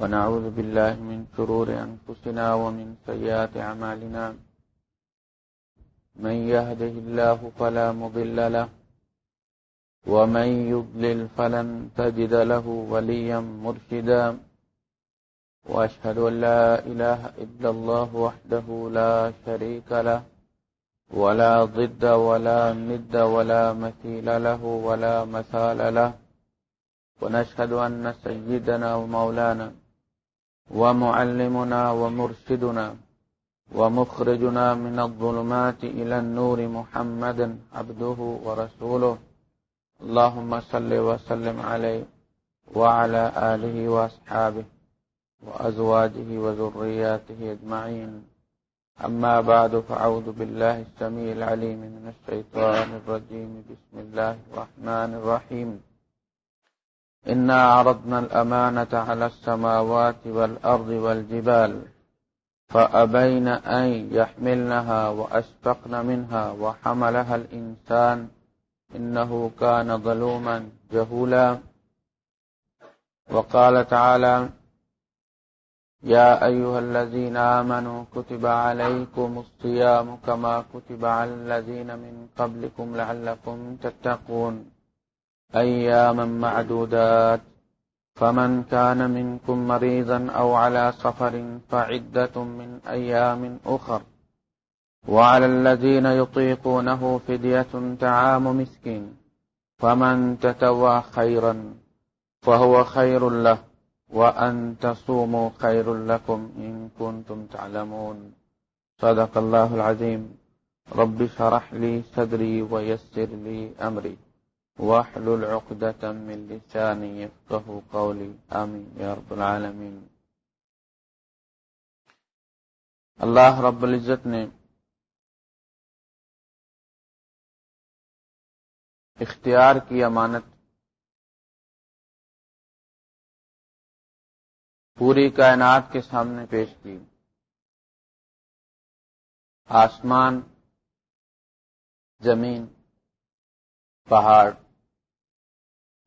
ونعوذ بالله من شرور أنفسنا ومن سيئات عمالنا من يهده الله فلا مضل له، ومن يضلل فلن تجد له وليا مرشدا. وأشهد أن لا إله إلا الله وحده لا شريك له، ولا ضد ولا ند ولا مثيل له ولا مثال له. ونشهد أن سيدنا ومولانا ومعلمنا ومرشدنا ومخرجنا من الظلمات إلى النور محمدا عبده ورسوله. اللهم صل وسلم عليه وعلى آله وأصحابه وأزواجه وذرياته أجمعين. أما بعد، فأعوذ بالله السميع العليم من الشيطان الرجيم. بسم الله الرحمن الرحيم. إنا عرضنا الأمانة على السماوات والأرض والجبال فأبين أن يحملنها وأشفقن منها وحملها الإنسان إنه كان ظلوما جهولا وقال تعالى يا أيها الذين آمنوا كتب عليكم الصيام كما كتب على الذين من قبلكم لعلكم تتقون أياما معدودات، فمن كان منكم مريضا أو على سفر فعدة من أيام أخر. وعلى الذين يطيقونه فدية تعام مسكين. فمن تتوى خيرا فهو خير له، وأن تصوموا خير لكم إن كنتم تعلمون. صدق الله العظيم. رب شرح لي صدري ويسر لي أمري. واحلل عقدة من لساني يفقه قولي. آمين. يا رب العالمين. اللہ رب العزت نے اختیار کی امانت پوری کائنات کے سامنے پیش کی۔ آسمان، زمین، پہاڑ۔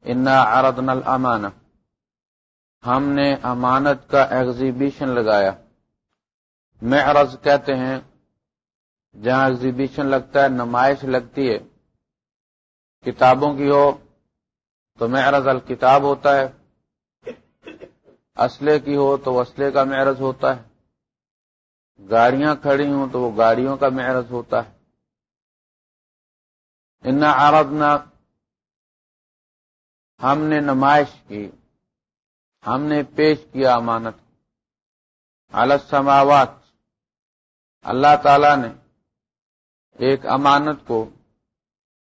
انا اردن الامان ہم نے امانت کا ایگزیبیشن لگایا۔ میں کہتے ہیں، جہاں ایگزیبیشن لگتا ہے، نمائش لگتی ہے۔ کتابوں کی ہو تو معرض الکتاب ہوتا ہے۔ اسلحے کی ہو تو اسلحے کا معرض ہوتا ہے۔ گاڑیاں کھڑی ہوں تو وہ گاڑیوں کا معرض ہوتا ہے۔ ان عرضنا ہم نے نمائش کی، ہم نے پیش کیا امانت۔ السماوات۔ اللہ تعالی نے ایک امانت کو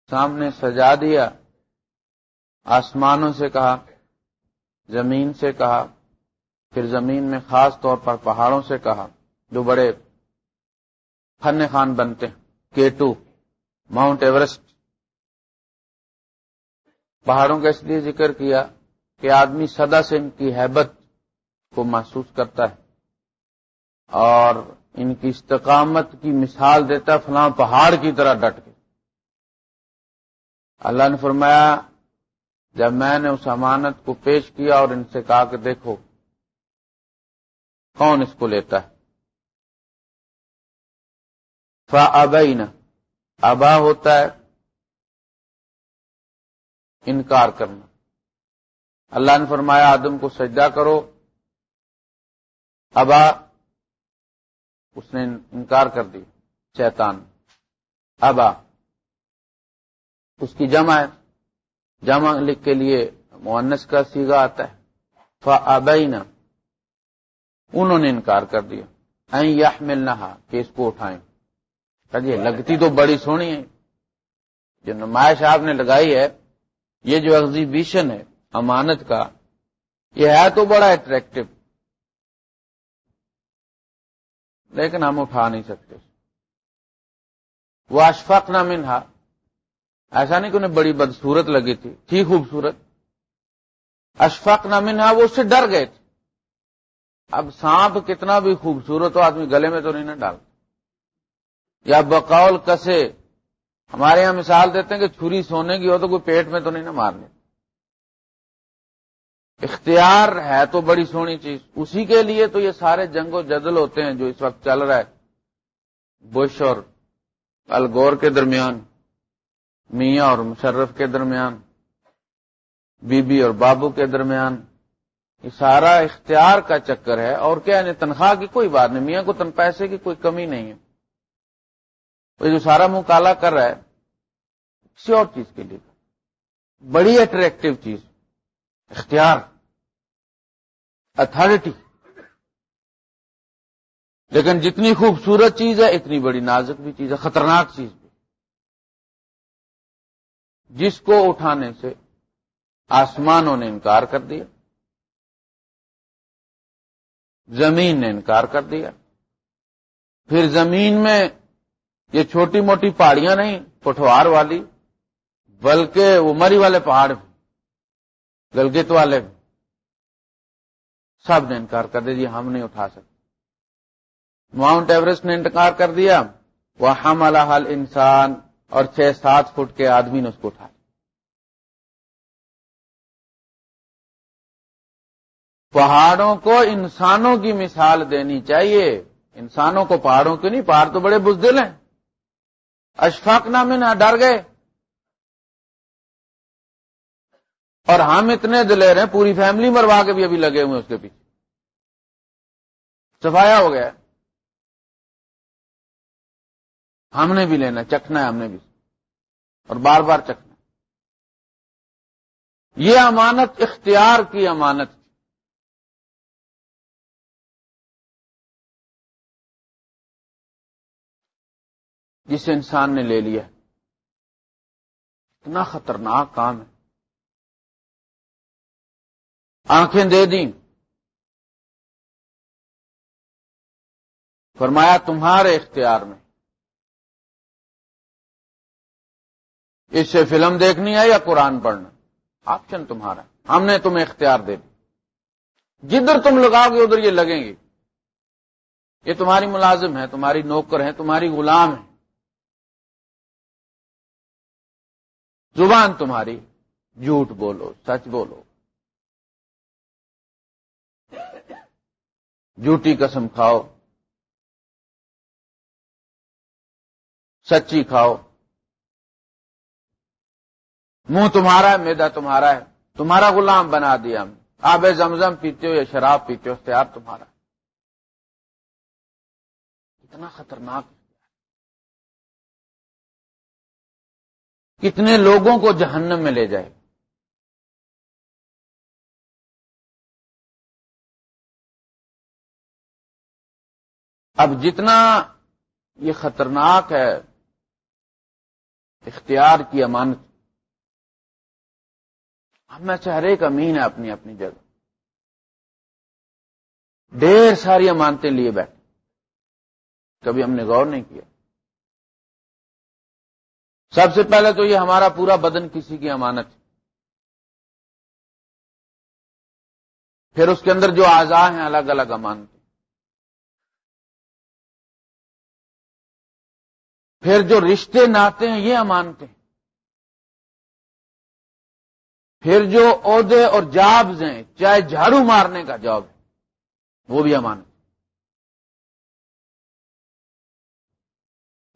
سامنے سجا دیا۔ آسمانوں سے کہا، زمین سے کہا، پھر زمین میں خاص طور پر پہاڑوں سے کہا، جو بڑے فن خان بنتے ہیں، کیٹو، ماؤنٹ ایورسٹ۔ پہاڑوں کا اس لیے ذکر کیا کہ آدمی سدا سے ان کی حیبت کو محسوس کرتا ہے اور ان کی استقامت کی مثال دیتا ہے فلاں پہاڑ کی طرح ڈٹ کے۔ اللہ نے فرمایا، جب میں نے اس امانت کو پیش کیا اور ان سے کہا کہ دیکھو، کون اس کو لیتا ہے؟ فا ابین ابا ہوتا ہے انکار کرنا۔ اللہ نے فرمایا، آدم کو سجدہ کرو۔ ابا، اس نے انکار کر دی، شیطان۔ ابا، اس کی جمع ہے۔ جمع لکھ کے لیے مونس کا سیگا آتا ہے۔ فبینا انہوں نے انکار کر دیا۔ این ملنا کہ اس کو اٹھائیں۔ جی لگتی تو بڑی سونی ہے۔ جو نمائش آپ نے لگائی ہے یہ جو ایگزیبیشن ہے، امانت کا، یہ ہے تو بڑا اٹریکٹو لیکن ہم اٹھا نہیں سکتے۔ وہ اشفاق نہ منہا ایسا نہیں کہ انہیں بڑی بدسورت لگی تھی تھی خوبصورت۔ اشفاق نہ منہا وہ اس سے ڈر گئے تھے۔ اب سانپ کتنا بھی خوبصورت ہو، آدمی گلے میں تو نہیں نہ ڈالتا۔ یا بقول کسے ہمارے یہاں مثال دیتے ہیں کہ چھری سونے کی ہو تو کوئی پیٹ میں تو نہیں نہ مارنے اختیار ہے تو بڑی سونی چیز۔ اسی کے لیے تو یہ سارے جنگ و جدل ہوتے ہیں جو اس وقت چل رہا ہے۔ بش اور الگور کے درمیان، میاں اور مشرف کے درمیان بی بی اور بابو کے درمیان۔ یہ سارا اختیار کا چکر ہے اور کیا یعنی تنخواہ کی کوئی بات نہیں، میاں کو تن، پیسے کی کوئی کمی نہیں ہے۔ جو سارا منہ کالا کر رہا ہے، کسی اور چیز کے لیے۔ بڑی اٹریکٹو چیز، اختیار اتارٹی لیکن جتنی خوبصورت چیز ہے، اتنی بڑی نازک بھی چیز ہے، خطرناک چیز بھی۔ جس کو اٹھانے سے آسمانوں نے انکار کر دیا، زمین نے انکار کر دیا۔ پھر زمین میں یہ چھوٹی موٹی پہاڑیاں نہیں پٹوار والی، بلکہ وہ مری والے پہاڑ بھی، گلگت والے بھی۔ سب نے انکار کر دیا جی ہم نہیں اٹھا سکتے۔ ماؤنٹ ایوریسٹ نے انکار کر دیا وہ ہم الحال انسان اور چھ سات فٹ کے آدمی نے اس کو اٹھایا پہاڑوں کو انسانوں کی مثال دینی چاہیے۔ انسانوں کو پہاڑوں کی نہیں؟ پہاڑ تو بڑے بزدل ہیں۔ اشفاق نامے نہ ڈر گئے۔ اور ہم اتنے دلیر ہیں، پوری فیملی مروا کے بھی ابھی لگے ہوئے اس کے پیچھے۔ سفایا ہو گیا۔ ہم نے بھی لینا، چکھنا ہے ہم نے بھی۔ اور بار بار چکھنا یہ امانت، اختیار کی امانت۔ جس انسان نے لے لیا اتنا خطرناک کام ہے۔ آنکھیں دے دیں۔ فرمایا تمہارے اختیار میں۔ اس سے فلم دیکھنی ہے یا قرآن پڑھنا؟ آپشن تمہارا ہم نے تمہیں اختیار دے دی جدھر تم لگاؤ گے ادھر یہ لگیں گے۔ یہ تمہاری ملازم ہے، تمہاری نوکر ہے، تمہاری غلام ہے۔ زبان تمہاری۔ جھوٹ بولو، سچ بولو۔ جھوٹی قسم کھاؤ۔ سچی کھاؤ۔ منہ تمہارا ہے میدا تمہارا ہے۔ تمہارا غلام بنا دیا ہم۔ آب زمزم پیتے ہو یا شراب پیتے ہو اختیار تمہارا۔ اتنا خطرناک کتنے لوگوں کو جہنم میں لے جائے۔ اب جتنا یہ خطرناک ہے، اختیار کی امانت، ہم میں سے ہر ایک امین ہے اپنی اپنی جگہ۔ ڈھیر ساری امانتیں لیے بیٹھے۔ کبھی ہم نے غور نہیں کیا۔ سب سے پہلے تو یہ ہمارا پورا بدن کسی کی امانت ہے۔ پھر اس کے اندر جو آزاد ہیں الگ الگ امانتیں۔ پھر جو رشتے ناتے ہیں یہ امانتے ہیں پھر جو عہدے اور جابز ہیں، چاہے جھاڑو مارنے کا جاب ہے، وہ بھی امانت۔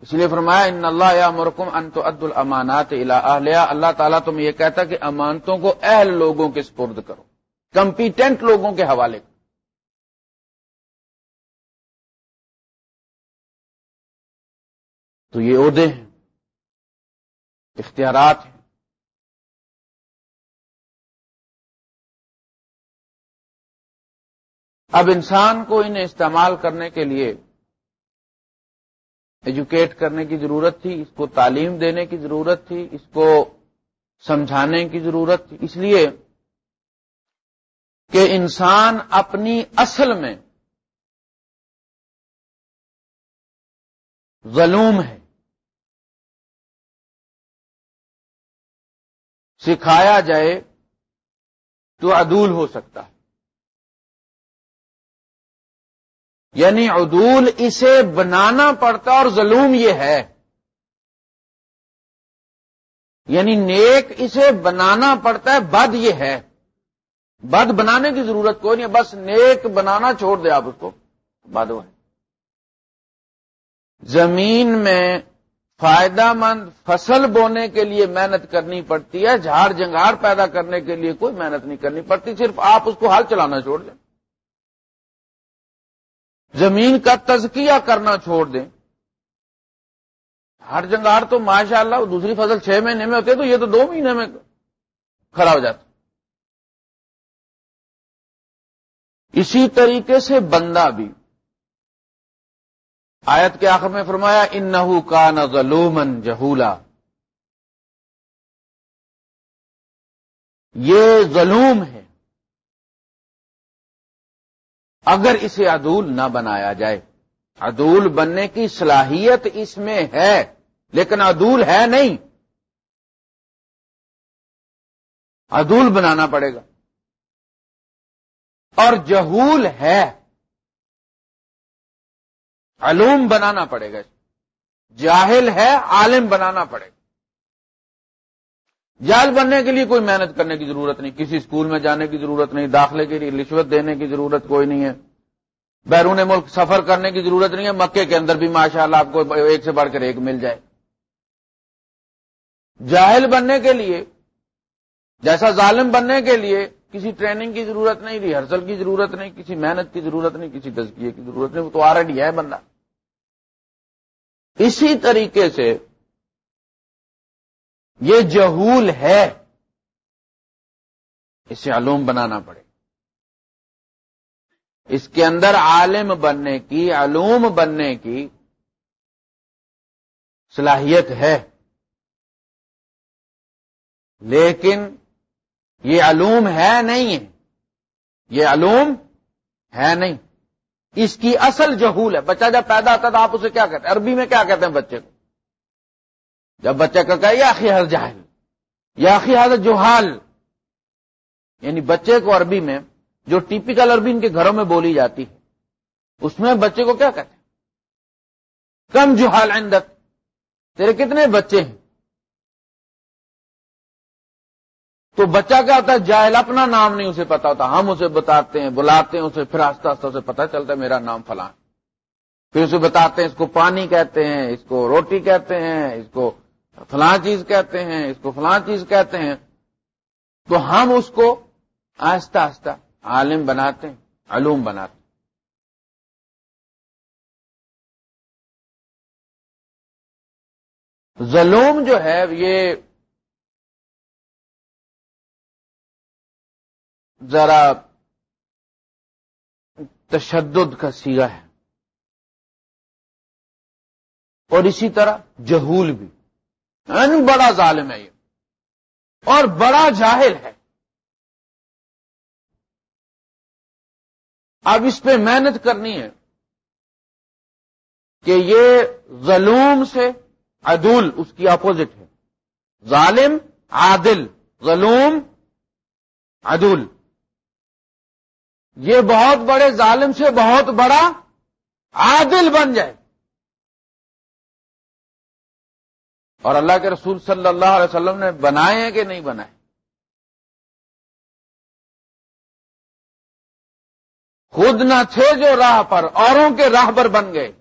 اس لیے فرمایا، ان اللہ یا مرکم انت عد المانات اہلیہ اللہ تعالیٰ تم یہ کہتا کہ امانتوں کو اہل لوگوں کے سپرد کرو، کمپیٹنٹ لوگوں کے حوالے کرو۔ تو یہ عہدے ہیں، اختیارات ہیں۔ اب انسان کو انہیں استعمال کرنے کے لیے ایجوکیٹ کرنے کی ضرورت تھی، اس کو تعلیم دینے کی ضرورت تھی، اس کو سمجھانے کی ضرورت تھی۔ اس لیے کہ انسان اپنی اصل میں ظلوم ہے۔ سکھایا جائے تو عدول ہو سکتا۔ ہے یعنی عدول اسے بنانا پڑتا اور ظلم یہ ہے۔ یعنی نیک اسے بنانا پڑتا ہے، بد یہ ہے۔ بد بنانے کی ضرورت کوئی نہیں ہے، بس نیک بنانا چھوڑ دے آپ اس کو، بد ہے۔ زمین میں فائدہ مند فصل بونے کے لیے محنت کرنی پڑتی ہے، جھاڑ جنگار پیدا کرنے کے لیے کوئی محنت نہیں کرنی پڑتی، صرف آپ اس کو ہل چلانا چھوڑ دیں۔ زمین کا تزکیہ کرنا چھوڑ دیں۔ ہر جنگار تو ماشاء اللہ دوسری فصل چھ مہینے میں ہوتی ہے تو یہ تو دو مہینے میں کھڑا ہو جاتا۔ اسی طریقے سے بندہ بھی۔ آیت کے آخر میں فرمایا ان نحو کا نظلومن جہولا۔ یہ ظلوم ہے۔ اگر اسے عدول نہ بنایا جائے۔ عدول بننے کی صلاحیت اس میں ہے، لیکن عدول ہے نہیں۔ عدول بنانا پڑے گا۔ اور جہول ہے۔ علوم بنانا پڑے گا۔ جاہل ہے، عالم بنانا پڑے گا۔ جال بننے کے لیے کوئی محنت کرنے کی ضرورت نہیں، کسی اسکول میں جانے کی ضرورت نہیں، داخلے کے لیے رشوت دینے کی ضرورت کوئی نہیں ہے۔ بیرون ملک سفر کرنے کی ضرورت نہیں ہے، مکے کے اندر بھی ماشاء اللہ آپ کو ایک سے بڑھ کر ایک مل جائے۔ جاہل بننے کے لیے، جیسا ظالم بننے کے لیے کسی ٹریننگ کی ضرورت نہیں، ریہرسل کی ضرورت نہیں، کسی محنت کی ضرورت نہیں، کسی تزکیے کی ضرورت نہیں، وہ تو آلریڈی ہے بندہ۔ اسی طریقے سے یہ جہول ہے۔ اسے علوم بنانا پڑے۔ اس کے اندر عالم بننے کی، علوم بننے کی صلاحیت ہے۔ لیکن یہ علوم ہے نہیں ہے۔ یہ علوم ہے نہیں۔ اس کی اصل جہول ہے۔ بچہ جب پیدا ہوتا ہے تو آپ اسے کیا کہتے ہیں؟ عربی میں کیا کہتے ہیں بچے کو؟ جب بچہ کا کہ یا حل جاہل یا حل جوہال یعنی بچے کو عربی میں، جو ٹیپیکل عربی ان کے گھروں میں بولی جاتی ہے، اس میں بچے کو کیا کہتے ہیں؟ کم جوہال عندک، تیرے کتنے بچے ہیں؟ تو بچہ کیا ہوتا ہے؟ جاہل، اپنا نام نہیں اسے پتا ہوتا، ہم اسے بتاتے ہیں، بلاتے ہیں، اسے پھر آستہ آستہ اسے پتا چلتا ہے، میرا نام فلاں پھر اسے بتاتے ہیں، اس کو پانی کہتے ہیں، اس کو روٹی کہتے ہیں، اس کو فلاں چیز کہتے ہیں، اس کو فلاں چیز کہتے ہیں۔ تو ہم اس کو آہستہ آہستہ عالم بناتے ہیں، علوم بناتے ہیں۔ ظلم جو ہے، یہ ذرا تشدد کا سیگا ہے۔ اور اسی طرح جہول بھی۔ یعنی بڑا ظالم ہے یہ۔ اور بڑا جاہل ہے۔ اب اس پہ محنت کرنی ہے کہ یہ ظلم سے عدول اس کی اپوزٹ ہے۔ ظالم، عادل ظلم عدول۔ یہ بہت بڑے ظالم سے بہت بڑا عادل بن جائے۔ اور اللہ کے رسول صلی اللہ علیہ وسلم نے بنائے ہیں کہ نہیں بنائے؟ خود نہ تھے جو راہ پر، اوروں کے راہ پر بن گئے۔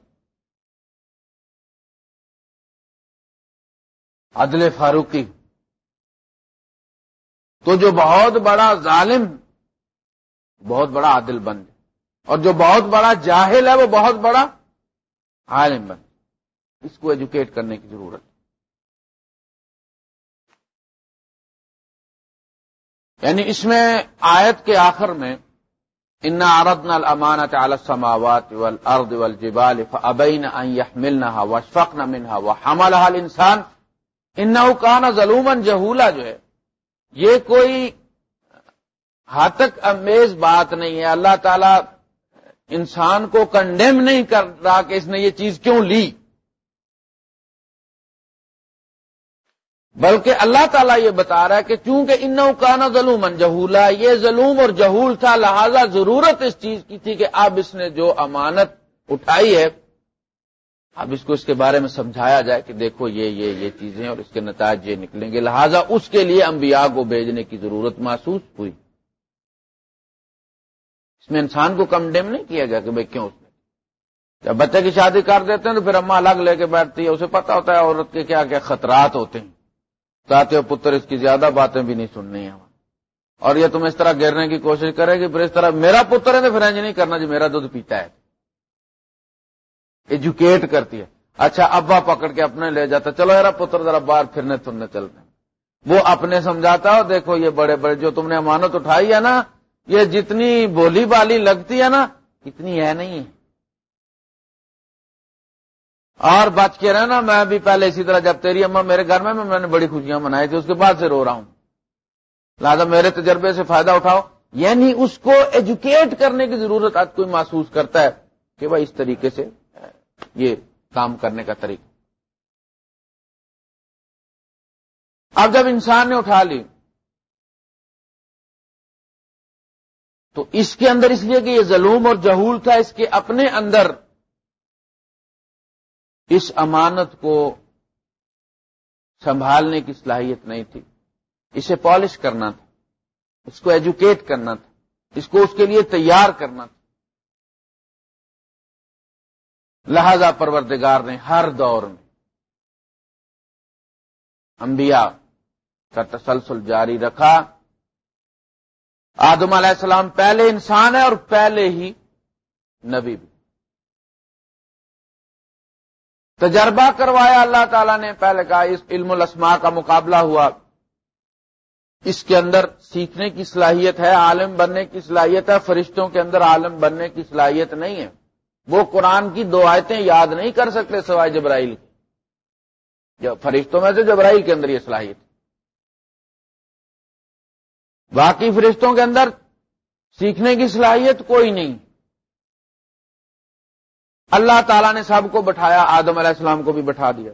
عدل فاروقی۔ تو جو بہت بڑا ظالم، بہت بڑا عادل بن جائے اور جو بہت بڑا جاہل ہے، وہ بہت بڑا عالم بن اس کو ایجوکیٹ کرنے کی ضرورت یعنی اس میں آیت کے آخر میں ان اردن المانت السماوات والارض والجبال فابین ان يحملنها واشفقن منها وحملها الانسان انه كان ظلوما جهولا جو ہے۔ یہ کوئی تک امیز بات نہیں ہے۔ اللہ تعالی انسان کو کنڈیم نہیں کر رہا کہ اس نے یہ چیز کیوں لی؟ بلکہ اللہ تعالیٰ یہ بتا رہا ہے کہ چونکہ ان کا ظلم جہولا، یہ ظلم اور جہول تھا، لہذا ضرورت اس چیز کی تھی کہ اب اس نے جو امانت اٹھائی ہے، اب اس کو اس کے بارے میں سمجھایا جائے کہ دیکھو یہ یہ یہ چیزیں اور اس کے نتائج یہ نکلیں گے۔ لہذا اس کے لیے انبیاء کو بھیجنے کی ضرورت محسوس ہوئی۔ اس میں انسان کو کمڈیم نہیں کیا گیا کہ بھائی کیوں اس نے؟ جب بچے کی شادی کر دیتے ہیں تو پھر اما الگ لے کے بیٹھتی ہے، اسے پتا ہوتا ہے عورت کے کیا کیا خطرات ہوتے ہیں۔ چاہتے ہو پتر، اس کی زیادہ باتیں بھی نہیں سننی ہیں۔ اور یہ تم اس طرح گرنے کی کوشش کرے گی، پھر اس طرح میرا پتر ہے تو پھر نہیں کرنا جو میرا دودھ پیتا ہے۔ ایجوکیٹ کرتی ہے۔ اچھا ابا پکڑ کے اپنے لے جاتا، چلو میرا پتر، ذرا باہر پھرنے تھرنے چلتے وہ اپنے سمجھاتا ہو دیکھو یہ بڑے بڑے، جو تم نے امانت اٹھائی ہے نا، یہ جتنی بولی بالی لگتی ہے نا، اتنی ہے نہیں۔ ہے اور بچ کے رہنا، میں بھی پہلے اسی طرح جب تیری اما میرے گھر میں میں نے بڑی خوشیاں منائی تھی، اس کے بعد سے رو رہا ہوں۔ لہٰذا میرے تجربے سے فائدہ اٹھاؤ۔ یعنی اس کو ایجوکیٹ کرنے کی ضرورت آج کوئی محسوس کرتا ہے کہ بھائی اس طریقے سے یہ کام کرنے کا طریقہ۔ اب جب انسان نے اٹھا لی، تو اس کے اندر اس لیے کہ یہ ظلم اور جہول تھا، اس کے اپنے اندر اس امانت کو سنبھالنے کی صلاحیت نہیں تھی۔ اسے پالش کرنا تھا۔ اس کو ایجوکیٹ کرنا تھا۔ اس کو اس کے لیے تیار کرنا تھا۔ لہذا پروردگار نے ہر دور میں انبیاء کا تسلسل جاری رکھا۔ آدم علیہ السلام پہلے انسان ہے اور پہلے ہی نبی بھی۔ تجربہ کروایا اللہ تعالیٰ نے، پہلے کہا اس علم الاسماء کا مقابلہ ہوا۔ اس کے اندر سیکھنے کی صلاحیت ہے، عالم بننے کی صلاحیت ہے، فرشتوں کے اندر عالم بننے کی صلاحیت نہیں ہے۔ وہ قرآن کی دو آیتیں یاد نہیں کر سکتے سوائے جبرائیل کی۔ فرشتوں میں سے جبرائیل کے اندر یہ صلاحیت۔ باقی فرشتوں کے اندر سیکھنے کی صلاحیت کوئی نہیں۔ اللہ تعالیٰ نے سب کو بٹھایا، آدم علیہ السلام کو بھی بٹھا دیا۔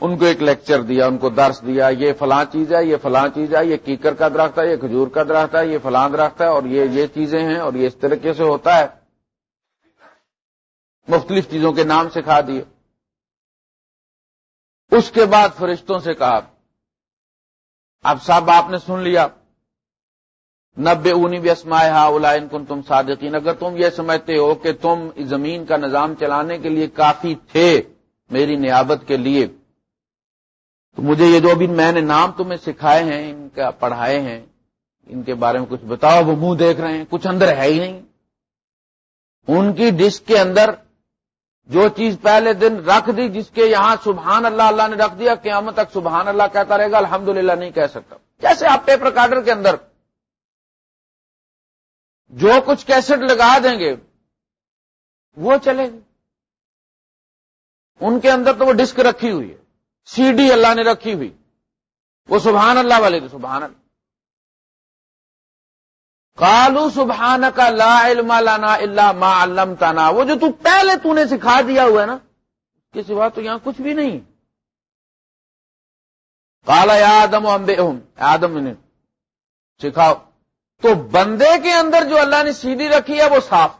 ان کو ایک لیکچر دیا، ان کو درس دیا، یہ فلاں چیز ہے، یہ فلاں چیز ہے، یہ کیکر کا درخت ہے، یہ کھجور کا درخت ہے، یہ فلاں درخت ہے، اور یہ یہ چیزیں ہیں، اور یہ اس طریقے سے ہوتا ہے۔ مختلف چیزوں کے نام سکھا دیے۔ اس کے بعد فرشتوں سے کہا، اب صاحب آپ نے سن لیا۔ نبے اونی بھی اسمائے ہا اولائن کن تم صادقین۔ اگر تم یہ سمجھتے ہو کہ تم زمین کا نظام چلانے کے لیے کافی تھے میری نیابت کے لیے، تو مجھے یہ جو بھی میں نے نام تمہیں سکھائے ہیں، ان کا پڑھائے ہیں، ان کے بارے میں کچھ بتاؤ، وہ منہ دیکھ رہے ہیں، کچھ اندر ہے ہی نہیں۔ ان کی ڈسک کے اندر جو چیز پہلے دن رکھ دی، جس کے یہاں سبحان اللہ اللہ نے رکھ دیا، قیامت تک سبحان اللہ کہتا رہے گا الحمد نہیں کہہ سکتا۔ جیسے آپ ٹیپ ریکارڈر کے اندر جو کچھ کیسٹ لگا دیں گے، وہ چلے گی۔ ان کے اندر تو وہ ڈسک رکھی ہوئی ہے۔ سی ڈی اللہ نے رکھی ہوئی۔ وہ سبحان اللہ والے تھے، سبحان اللہ۔ کالو سبحان کا لا علم لانا اللہ ما علم تانا وہ جو تو پہلے تو نے سکھا دیا ہوا ہے نا کے سوا تو یہاں کچھ بھی نہیں۔ کالا آدم امبے آدم نے سکھاؤ۔ تو بندے کے اندر جو اللہ نے سیدھی رکھی ہے وہ صاف۔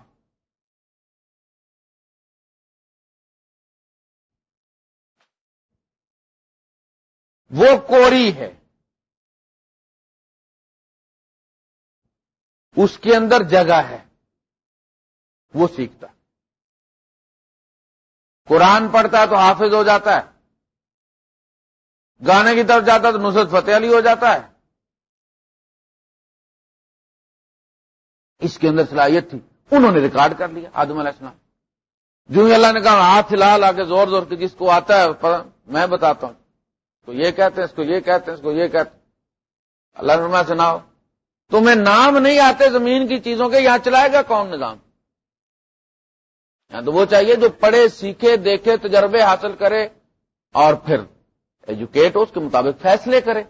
وہ کوری ہے۔ اس کے اندر جگہ ہے۔ وہ سیکھتا۔ قرآن پڑھتا ہے تو حافظ ہو جاتا ہے۔ گانے کی طرف جاتا ہے تو نصرت فتح علی ہو جاتا ہے۔ اس کے اندر صلاحیت تھی۔ انہوں نے ریکارڈ کر لیا آدم علیہ السلام۔ جو ہی اللہ نے کہا ہاتھ ہلا لا کے زور زور کے جس کو آتا ہے میں بتاتا ہوں۔ کو یہ کہتے ہیں، اس کو یہ کہتے ہیں، اس کو یہ کہتے ہیں۔ اللہ نما سناؤ، تمہیں نام نہیں آتے زمین کی چیزوں کے، یہاں چلائے گا کون نظام؟ تو وہ چاہیے جو پڑھے، سیکھے، دیکھے، تجربے حاصل کرے اور پھر ایجوکیٹ ہو، اس کے مطابق فیصلے کرے۔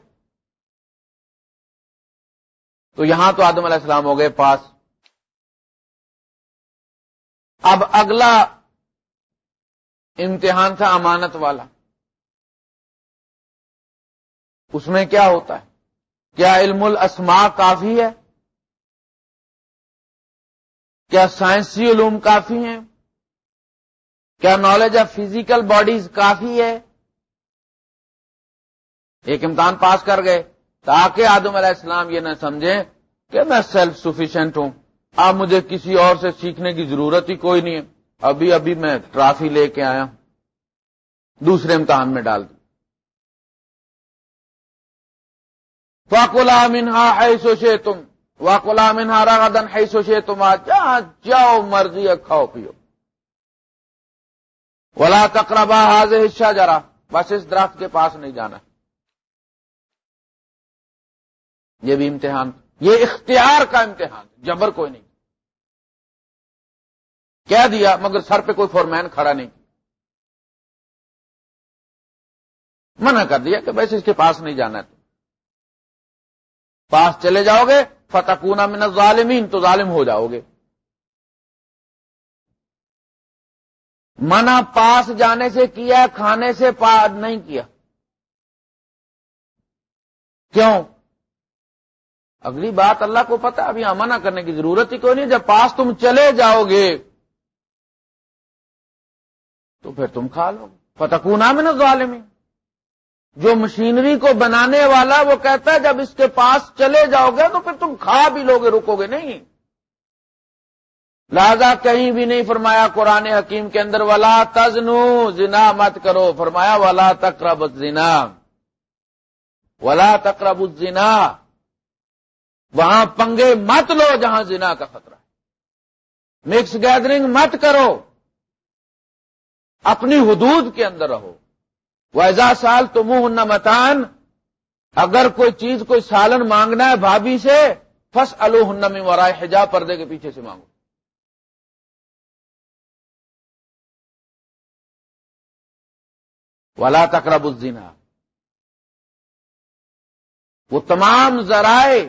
تو یہاں تو آدم علیہ السلام ہو گئے، پاس اب اگلا امتحان تھا امانت والا۔ اس میں کیا ہوتا ہے؟ کیا علم الاسماء کافی ہے؟ کیا سائنسی علوم کافی ہیں؟ کیا نالج آف فزیکل باڈیز کافی ہے؟ ایک امتحان پاس کر گئے تاکہ آدم علیہ السلام یہ نہ سمجھیں کہ میں سیلف سفیشینٹ ہوں۔ اب مجھے کسی اور سے سیکھنے کی ضرورت ہی کوئی نہیں ہے۔ ابھی ابھی میں ٹرافی لے کے آیا دوسرے امتحان میں ڈال دوں واقلا منہا ہے سوچے تم واقلا منہا راگن ہے سوچے تم آ جہاں جاؤ مرضی ہے، کھاؤ، پیو۔ ولا تقربا حاض حصہ جرا بس اس درخت کے پاس نہیں جانا۔ یہ بھی امتحان۔ یہ اختیار کا امتحان۔ جبر کوئی نہیں۔ کہہ دیا، مگر سر پہ کوئی فورمین کھڑا نہیں۔ منع کر دیا کہ ویسے اس کے پاس نہیں جانا ہے۔ پاس چلے جاؤ گے فتح من الظالمین، تو ظالم ہو جاؤ گے۔ منع پاس جانے سے کیا کھانے سے پاس نہیں کیا۔ کیوں؟ اگلی بات اللہ کو پتا ابھی منع کرنے کی ضرورت ہی کوئی نہیں جب پاس تم چلے جاؤ گے تو پھر تم کھا لو فتح میں ظالمی جو مشینری کو بنانے والا وہ کہتا ہے، جب اس کے پاس چلے جاؤ گے تو پھر تم کھا بھی لوگے رکو گے نہیں۔ لہذا کہیں بھی نہیں فرمایا قرآن حکیم کے اندر، ولا تزنو زنا مت کرو۔ فرمایا، ولا تقرب زنا ولا تقرب الزنا۔ وہاں پنگے مت لو جہاں زنا کا خطرہ ہے۔ مکس گیدرنگ مت کرو۔ اپنی حدود کے اندر رہو۔ ویزا سال تو منہ متان اگر کوئی چیز کوئی سالن مانگنا ہے بھابھی سے فس الحن میں ورائے حجاب، پردے کے پیچھے سے مانگو۔ ولا تقرب الزنا۔ وہ تمام ذرائع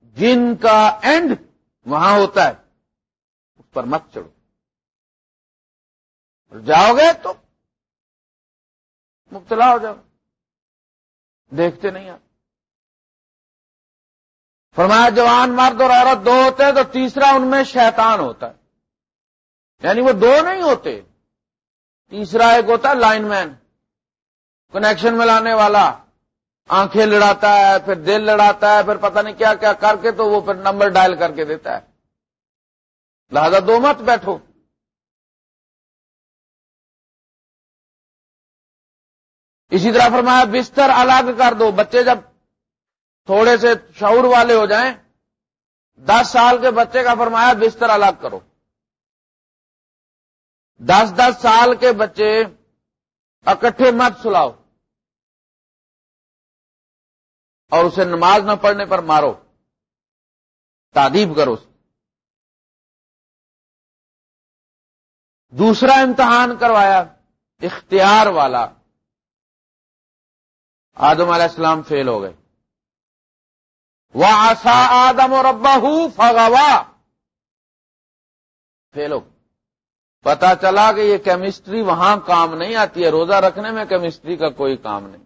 جن کا اینڈ وہاں ہوتا ہے، اس پر مت چڑھو۔ جاؤ گے تو مبتلا ہو جاؤ۔ دیکھتے نہیں آپ۔ فرمایا، جوان مرد اور عورت دو ہوتے ہیں تو تیسرا ان میں شیطان ہوتا ہے۔ یعنی وہ دو نہیں ہوتے۔ تیسرا ایک ہوتا ہے لائن مین۔ کنیکشن میں لانے والا۔ آنکھیں لڑاتا ہے، پھر دل لڑاتا ہے، پھر پتہ نہیں کیا کیا کر کے تو وہ پھر نمبر ڈائل کر کے دیتا ہے۔ لہذا دو مت بیٹھو۔ اسی طرح فرمایا، بستر الگ کر دو۔ بچے جب تھوڑے سے شعور والے ہو جائیں، دس سال کے بچے کا فرمایا، بستر الگ کرو۔ دس دس سال کے بچے اکٹھے مت سلاؤ۔ اور اسے نماز نہ پڑھنے پر مارو۔ تعدیب کرو دوسرا امتحان کروایا، اختیار والا۔ آدم علیہ السلام فیل ہو گئے۔ وہ آسا آدم اور ابا ہوں فگوا فیل ہو پتا چلا کہ یہ کیمسٹری وہاں کام نہیں آتی ہے، روزہ رکھنے میں کیمسٹری کا کوئی کام نہیں۔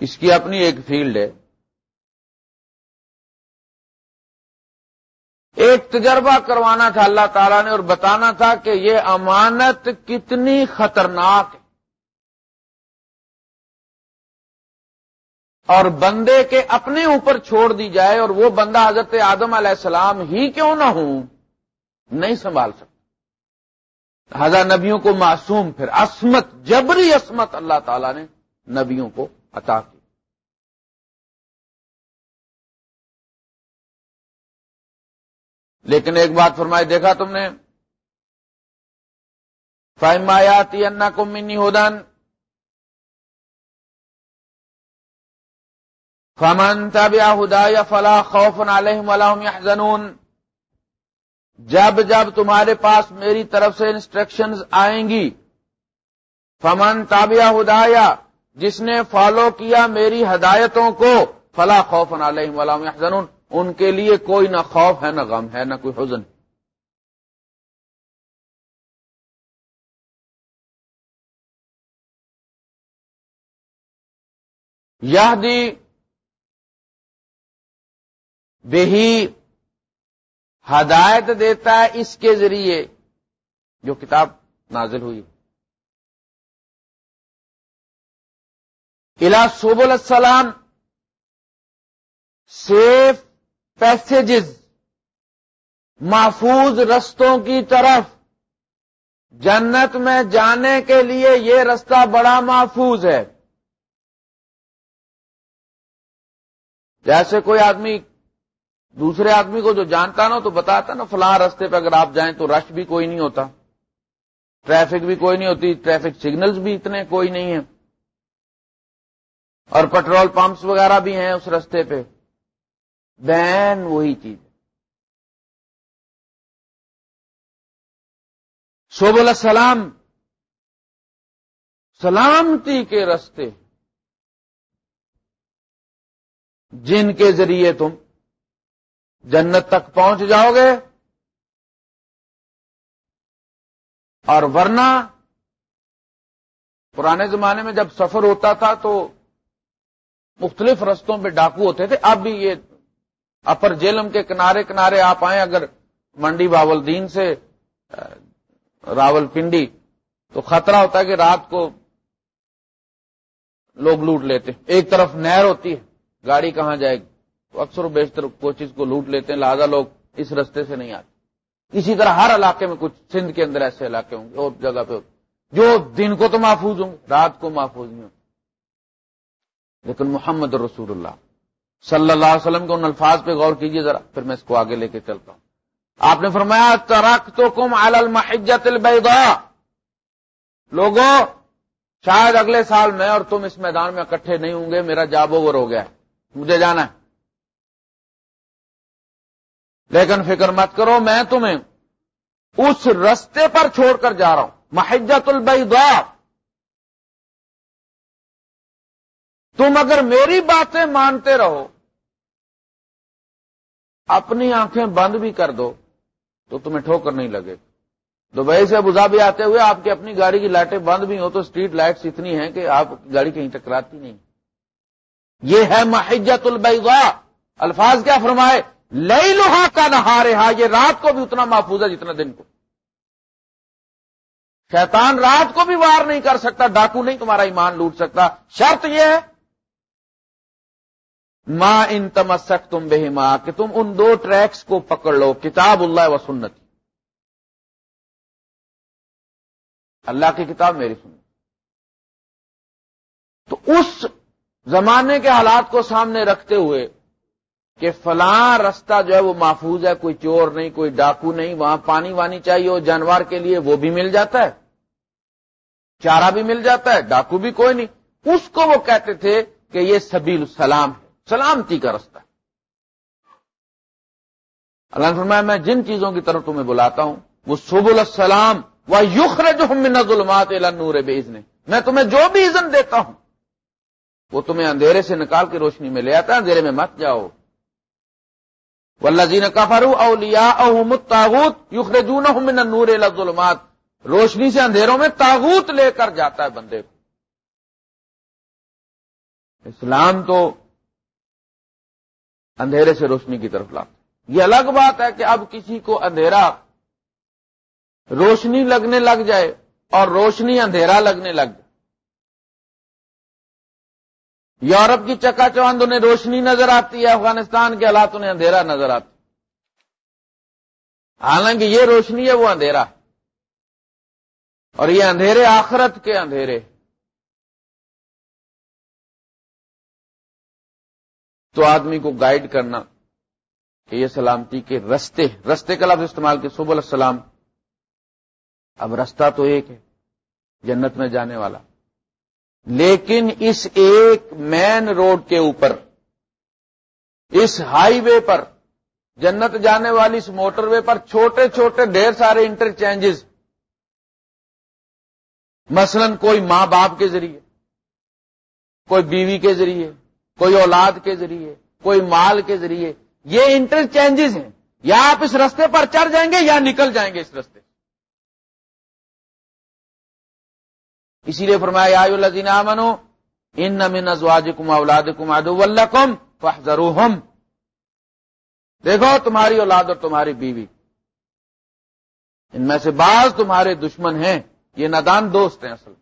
اس کی اپنی ایک فیلڈ ہے۔ ایک تجربہ کروانا تھا اللہ تعالیٰ نے اور بتانا تھا کہ یہ امانت کتنی خطرناک ہے۔ اور بندے کے اپنے اوپر چھوڑ دی جائے اور وہ بندہ حضرت آدم علیہ السلام ہی کیوں نہ ہوں، نہیں سنبھال سکتا۔ حضا نبیوں کو معصوم، پھر عصمت، جبری عصمت اللہ تعالیٰ نے نبیوں کو عطا کی۔ لیکن ایک بات فرمائی، دیکھا تم نے؟ فائمایاتی انا کو منی ہودن فمن تب یا ہدا یا فلاح خوف علیہم علیہم یا جب جب تمہارے پاس میری طرف سے انسٹرکشنز آئیں گی، فمن تابیا ہدایا جس نے فالو کیا میری ہدایتوں کو، فلا خوف علیہم علیہ یا ان کے لیے کوئی نہ خوف ہے، نہ غم ہے، نہ کوئی حزن۔ یہ بہی ہدایت دیتا ہے اس کے ذریعے، جو کتاب نازل ہوئی۔ الا سوب السلام سیف پیسجز محفوظ رستوں کی طرف جنت میں جانے کے لیے یہ رستہ بڑا محفوظ ہے جیسے کوئی آدمی دوسرے آدمی کو جو جانتا نا تو بتاتا نا فلاں رستے پہ اگر آپ جائیں تو رش بھی کوئی نہیں ہوتا ٹریفک بھی کوئی نہیں ہوتی ٹریفک سگنلز بھی اتنے کوئی نہیں ہے اور پیٹرول پمپس وغیرہ بھی ہیں اس رستے پہ بین وہی چیز شوب السلام، سلامتی کے رستے جن کے ذریعے تم جنت تک پہنچ جاؤ گے اور ورنہ پرانے زمانے میں جب سفر ہوتا تھا تو مختلف رستوں پہ ڈاکو ہوتے تھے، اب بھی یہ اپر جیلم کے کنارے کنارے آپ آئیں، اگر منڈی باولدین سے راول پنڈی، تو خطرہ ہوتا ہے کہ رات کو لوگ لوٹ لیتے ایک طرف نہر ہوتی ہے، گاڑی کہاں جائے گی؟ تو اکثر و بیشتر کوچز کو لوٹ لیتے ہیں، لہذا لوگ اس رستے سے نہیں آتے۔ اسی طرح ہر علاقے میں کچھ سندھ کے اندر ایسے علاقے ہوں گے، اور جگہ پہ جو دن کو تو محفوظ ہوں گے، رات کو محفوظ نہیں ہوں لیکن محمد رسول اللہ صلی اللہ علیہ وسلم کے ان الفاظ پہ غور کیجیے ذرا، پھر میں اس کو آگے لے کے چلتا ہوں۔ آپ نے فرمایا ترک تو کم المحجت البیضاء۔ لوگوں شاید اگلے سال میں اور تم اس میدان میں اکٹھے نہیں ہوں گے، میرا جاب اوور ہو گیا ہے، مجھے جانا ہے۔ لیکن فکر مت کرو، میں تمہیں اس رستے پر چھوڑ کر جا رہا ہوں محجت البیضاء۔ تم اگر میری باتیں مانتے رہو اپنی آنکھیں بند بھی کر دو تو تمہیں ٹھوکر نہیں لگے۔ دبئی سے ابوظہبی آتے ہوئے آپ کی اپنی گاڑی کی لائٹیں بند بھی ہو تو اسٹریٹ لائٹس اتنی ہیں کہ آپ گاڑی کہیں ٹکراتی نہیں۔ یہ ہے محجت البیضاء۔ الفاظ کیا فرمائے؟ لئی لوہا کا نہا رہا یہ رات کو بھی اتنا محفوظ ہے جتنا دن کو۔ شیطان رات کو بھی وار نہیں کر سکتا، ڈاکو نہیں تمہارا ایمان لوٹ سکتا۔ شرط یہ ہے ماں ان تمسک تم بے ماں کہ تم ان دو ٹریکس کو پکڑ لو، کتاب اللہ و سنت. اللہ کی کتاب میری سنت تو اس زمانے کے حالات کو سامنے رکھتے ہوئے کہ فلاں رستہ جو ہے وہ محفوظ ہے، کوئی چور نہیں، کوئی ڈاکو نہیں، وہاں پانی وانی چاہیے ہو جانور کے لیے وہ بھی مل جاتا ہے، چارہ بھی مل جاتا ہے، ڈاکو بھی کوئی نہیں۔ اس کو وہ کہتے تھے کہ یہ سبیل السلام ہے۔ سلامتی کا رستہ اللہ فرمایا، میں جن چیزوں کی طرف تمہیں بلاتا ہوں، وہ سب السلام و یخر جو ہم ظلمات نور بے میں تمہیں جو بھی عزن دیتا ہوں، وہ تمہیں اندھیرے سے نکال کے روشنی میں لے آتا ہے، اندھیرے میں مت جاؤ۔ ولزین کفرو اولیا احمد تاغت یخر جون نور ظلمات روشنی سے اندھیروں میں تاغوت لے کر جاتا ہے بندے کو۔ اسلام تو اندھیرے سے روشنی کی طرف لاتا یہ الگ بات ہے کہ اب کسی کو اندھیرا روشنی لگنے لگ جائے اور روشنی اندھیرا لگنے لگ جائے۔ یورپ کی چکا چوند انہیں روشنی نظر آتی ہے، افغانستان کے حالات انہیں اندھیرا نظر آتا حالانکہ یہ روشنی ہے، وہ اندھیرا اور یہ اندھیرے آخرت کے اندھیرے تو آدمی کو گائیڈ کرنا کہ یہ سلامتی کے رستے رستے کا لفظ استعمال کے سب السلام۔ اب رستہ تو ایک ہے، جنت میں جانے والا۔ لیکن اس ایک مین روڈ کے اوپر، اس ہائی وے پر، جنت جانے والی اس موٹر وے پر چھوٹے چھوٹے ڈھیر سارے انٹرچینجز مثلا کوئی ماں باپ کے ذریعے، کوئی بیوی کے ذریعے کوئی اولاد کے ذریعے، کوئی مال کے ذریعے، یہ انٹرچینجز ہیں۔ یا آپ اس رستے پر چڑھ جائیں گے یا نکل جائیں گے اس رستے۔ اسی لیے فرمایا الزین منو ان نمین ازواج کم اولاد کم ادو کم دیکھو، تمہاری اولاد اور تمہاری بیوی۔ ان میں سے بعض تمہارے دشمن ہیں، یہ نادان دوست ہیں اصل۔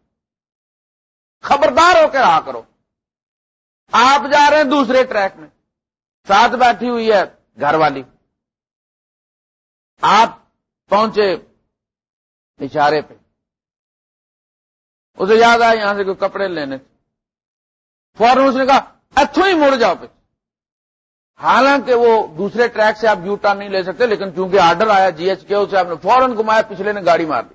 خبردار ہو کے رہا کرو۔ آپ جا رہے ہیں دوسرے ٹریک میں، ساتھ بیٹھی ہوئی ہے گھر والی۔ آپ پہنچے اشارے پہ۔ اسے یاد آیا یہاں سے کوئی کپڑے لینے تھے۔ فوراً اس نے کہا اتو ہی مڑ جاؤ پہ حالانکہ وہ دوسرے ٹریک سے آپ یو ٹرن نہیں لے سکتے، لیکن چونکہ آرڈر آیا جی ایچ کے، اسے آپ نے فوراً گھمایا، پچھلے نے گاڑی مار دی۔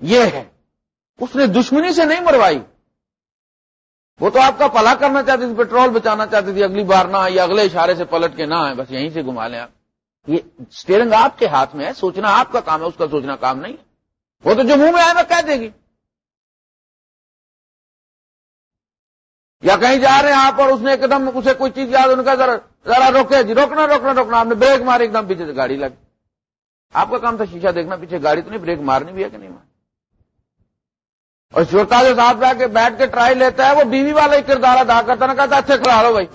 یہ ہے۔ اس نے دشمنی سے نہیں مروائی۔ وہ تو آپ کا پلا کرنا چاہتی تھی پیٹرول بچانا چاہتی تھی، اگلی بار نہ آئی، اگلے اشارے سے پلٹ کے نہ آئے، بس یہیں سے گھما لیں آپ۔ یہ اسٹیئرنگ آپ کے ہاتھ میں ہے، سوچنا آپ کا کام ہے، اس کا سوچنا کام نہیں ہے۔ وہ تو جو منہ میں آئے گا، کہہ دے گی۔ یا کہیں جا رہے ہیں آپ اور اس نے ایک دم اسے کوئی چیز یاد، ان کا ذرا ذرا روکے جی روکنا روکنا روکنا، آپ نے بریک ماری، ایک دم پیچھے سے گاڑی لگی آپ کا کام تھا شیشہ دیکھنا، پیچھے گاڑی تو نہیں، بریک مارنی بھی ہے کہ نہیں مارنی؟ اور شوتا جو ساتھ بیٹھ کے بیٹھ کے ٹرائی لیتا ہے، وہ بیوی والا ہی کردار ادا کرتا نا کہتا اچھا کھڑا لو بھائی۔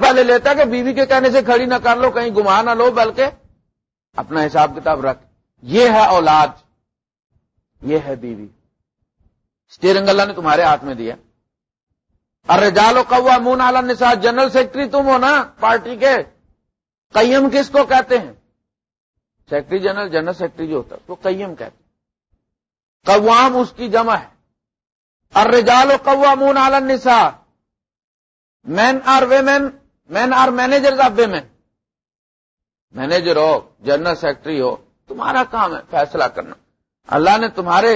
پہلے لیتا ہے کہ بیوی کے کہنے سے کھڑی نہ کر لو، کہیں گما نہ لو، بلکہ اپنا حساب کتاب رکھ۔ یہ ہے اولاد، یہ ہے بیوی۔ اسٹیئرنگ اللہ نے تمہارے ہاتھ میں دیا۔ ارے جالو کوا مون عالم نسا جنرل سیکرٹری تم ہو نا، پارٹی کے۔ قیم کس کو کہتے ہیں؟ سیکرٹری جنرل جنرل سیکرٹری جو ہوتا ہے اس کو قیم کہتے ہیں۔ قوام اس کی جمع ہے۔ ارے جالو کوا مون عالم نسا مین آر وے مین آر مینیجر آف وے مین مینیجر ہو جنرل سیکرٹری ہو، تمہارا کام ہے فیصلہ کرنا۔ اللہ نے تمہارے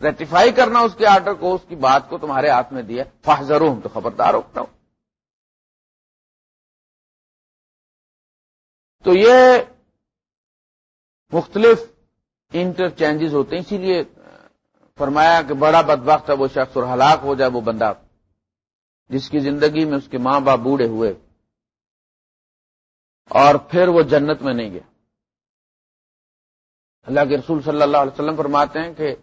ریٹیفائی کرنا اس کے آرڈر کو، اس کی بات کو تمہارے ہاتھ میں دیا۔ فاضر ہوں تو خبردار ہوتا ہوں تو یہ مختلف انٹرچینجز ہوتے ہیں، اسی لیے فرمایا کہ بڑا بدبخت ہے، وہ شخص اور ہلاک ہو جائے وہ بندہ۔ جس کی زندگی میں اس کے ماں باپ بوڑھے ہوئے۔ اور پھر وہ جنت میں نہیں گیا۔ اللہ کے رسول صلی اللہ علیہ وسلم فرماتے ہیں کہ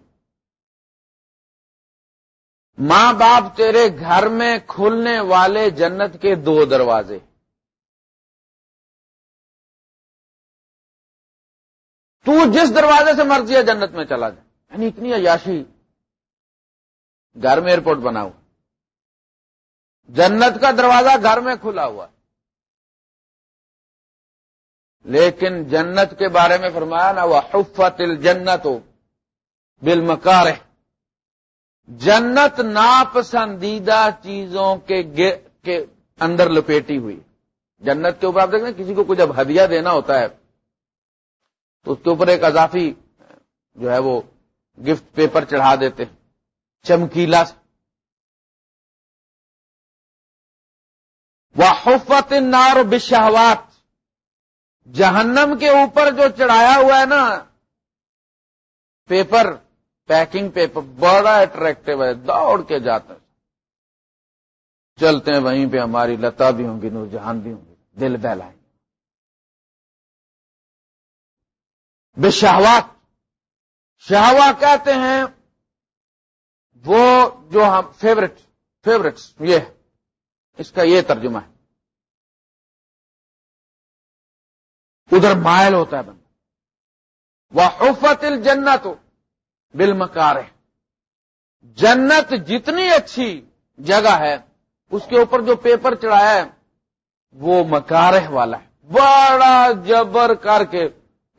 ماں باپ تیرے گھر میں کھلنے والے جنت کے دو دروازے۔ تو جس دروازے سے مرضی ہے جنت میں چلا جائے یعنی اتنی عیاشی۔ گھر میں ایئرپورٹ بنا ہوا۔ جنت کا دروازہ گھر میں کھلا ہوا۔ لیکن جنت کے بارے میں فرمایا نا وہ حفت الجنت ہو جنت ناپسندیدہ چیزوں کے اندر لپیٹی ہوئی۔ جنت کے اوپر آپ دیکھتے ہیں کسی کو جب ہدیہ دینا ہوتا ہے، تو اس کے اوپر ایک اضافی جو ہے وہ گفٹ پیپر چڑھا دیتے چمکیلا وہ حفت نار بشہوات جہنم کے اوپر جو چڑھایا ہوا ہے نا، پیپر، پیکنگ پیپر، بڑا اٹریکٹو ہے، دوڑ کے جاتے ہیں۔ چلتے ہیں وہیں پہ، ہماری لتا بھی ہوں گی نور جہان بھی ہوں گی دل بہلائیں۔ بے شہوات شہوا کہتے ہیں، وہ جو ہم فیورٹ فیورٹس یہ اس کا یہ ترجمہ ہے۔ ادھر مائل ہوتا ہے بندہ۔ وہ افت الجنت بل مکار جنت جتنی اچھی جگہ ہے، اس کے اوپر جو پیپر چڑھایا ہے، وہ مکارہ والا ہے۔ بڑا جبر کر کے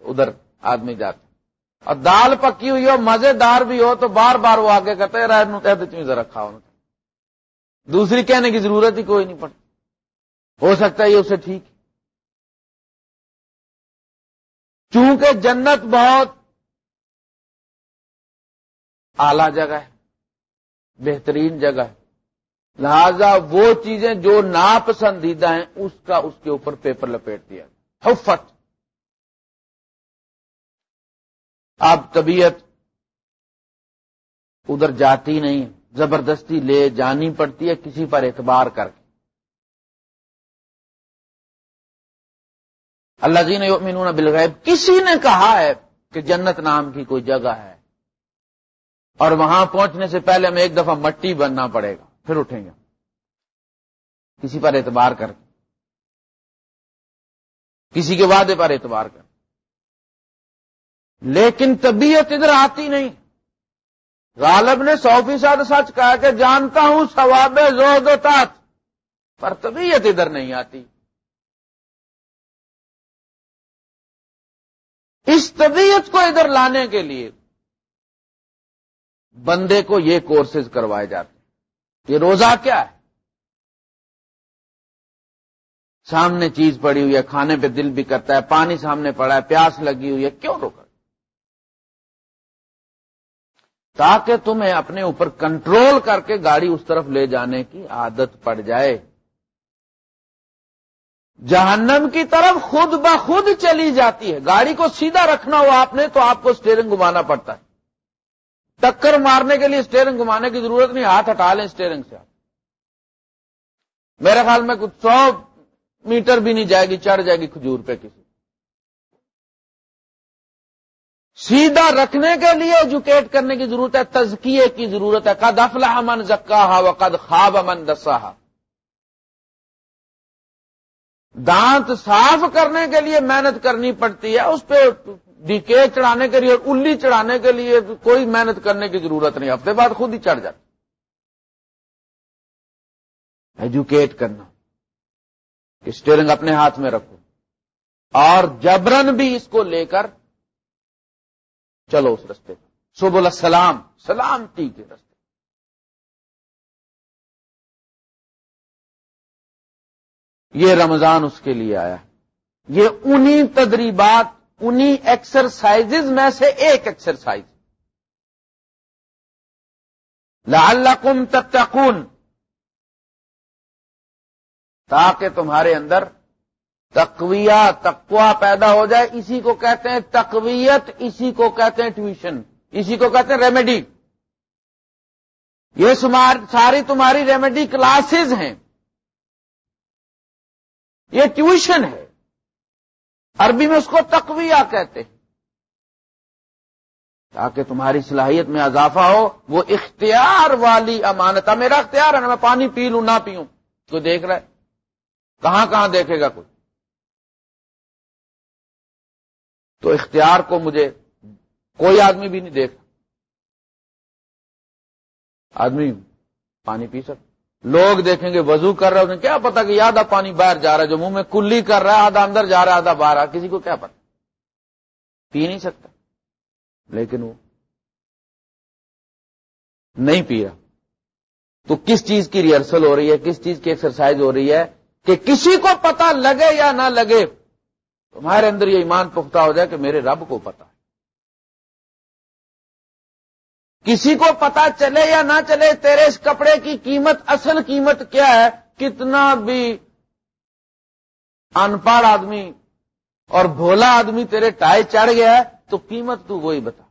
ادھر آدمی جاتا اور دال پکی ہوئی ہو مزے دار بھی ہو، تو بار بار وہ آگے کرتے رہے رکھا ہو دوسری کہنے کی ضرورت ہی کوئی نہیں پڑتی ہو سکتا ہے یہ اسے ٹھیک۔ چونکہ جنت بہت اعلی جگہ ہے، بہترین جگہ ہے۔ لہذا وہ چیزیں جو ناپسندیدہ ہیں، اس کا اس کے اوپر پیپر لپیٹ دیا۔ حفت۔ اب طبیعت ادھر جاتی نہیں، زبردستی لے جانی پڑتی ہے کسی پر اعتبار کر کے۔ اللہ جی نے یؤمنون بالغیب، کسی نے کہا ہے کہ جنت نام کی کوئی جگہ ہے۔ اور وہاں پہنچنے سے پہلے ہمیں ایک دفعہ مٹی بننا پڑے گا، پھر اٹھیں گے۔ کسی پر اعتبار کر کے۔ کسی کے وعدے پر اعتبار کر لیکن طبیعت ادھر آتی نہیں۔ غالب نے سو فیصد سچ کہا کہ جانتا ہوں ثواب زود و تات پر طبیعت ادھر نہیں آتی۔ اس طبیعت کو ادھر لانے کے لیے بندے کو یہ کورسز کروائے جاتے ہیں۔ یہ روزہ کیا ہے؟ سامنے چیز پڑی ہوئی ہے، کھانے پہ دل بھی کرتا ہے، پانی سامنے پڑا ہے، پیاس لگی ہوئی ہے، کیوں روکا تاکہ تمہیں اپنے اوپر کنٹرول کر کے گاڑی اس طرف لے جانے کی عادت پڑ جائے۔ جہنم کی طرف خود بخود چلی جاتی ہے۔ گاڑی کو سیدھا رکھنا ہو آپ نے تو آپ کو اسٹیئرنگ گھمانا پڑتا ہے۔ ٹکر مارنے کے لیے اسٹیئرنگ گھمانے کی ضرورت نہیں، ہاتھ ہٹا لیں اسٹیئرنگ سے آپ۔ میرے خیال میں کچھ سو میٹر بھی نہیں جائے گی، چڑھ جائے گی کھجور پہ کسی سیدھا رکھنے کے لیے ایجوکیٹ کرنے کی ضرورت ہے، تزکیے کی ضرورت ہے۔ قد افلح من زکا و قد خواب من دسا دانت صاف کرنے کے لیے محنت کرنی پڑتی ہے، اس پہ ڈیکے چڑھانے کے لیے اور الی چڑھانے کے لیے کوئی محنت کرنے کی ضرورت نہیں، ہفتے بعد خود ہی چڑھ جاتی ایجوکیٹ کرنا، کہ اسٹیئرنگ اپنے ہاتھ میں رکھو۔ اور جبرن بھی اس کو لے کر چلو اس رستے پر۔ سب السلام سلامتی کے رستے یہ رمضان اس کے لیے آیا۔ یہ انہی تدریبات، انہی ایکسرسائز میں سے ایک ایکسرسائز لعلکم تتقون۔ تاکہ تمہارے اندر تقویہ تقوا پیدا ہو جائے، اسی کو کہتے ہیں تقویت، اسی کو کہتے ہیں ٹیوشن اسی کو کہتے ہیں ریمیڈی۔ یہ ساری تمہاری ریمیڈی کلاسز ہیں۔ یہ ٹیوشن ہے۔ عربی میں اس کو تقویہ کہتے ہیں۔ تاکہ تمہاری صلاحیت میں اضافہ ہو، وہ اختیار والی امانت۔ میرا اختیار ہے نا میں پانی پی لوں، نہ پیوں۔ کوئی دیکھ رہا ہے۔ کہاں کہاں دیکھے گا کوئی؟ تو اختیار کو مجھے کوئی آدمی بھی نہیں دیکھ آدمی پانی پی سکتا لوگ دیکھیں گے وضو کر رہے ہیں کیا پتا کہ آدھا پانی باہر جا رہا ہے، جو منہ میں کلی کر رہا ہے، آدھا اندر جا رہا ہے، آدھا باہر، کسی کو کیا پتا؟ پی نہیں سکتا۔ لیکن وہ نہیں پی رہا۔ تو کس چیز کی ریہرسل ہو رہی ہے؟ کس چیز کی ایکسرسائز ہو رہی ہے؟ کہ کسی کو پتا لگے یا نہ لگے تمہارے اندر یہ ایمان پختہ ہو جائے کہ میرے رب کو پتا کسی کو پتا چلے یا نہ چلے، تیرے اس کپڑے کی قیمت، اصل قیمت کیا ہے؟ کتنا بھی ان پڑھ آدمی اور بھولا آدمی تیرے ٹائے چڑھ گیا ہے، تو قیمت تو وہی بتا۔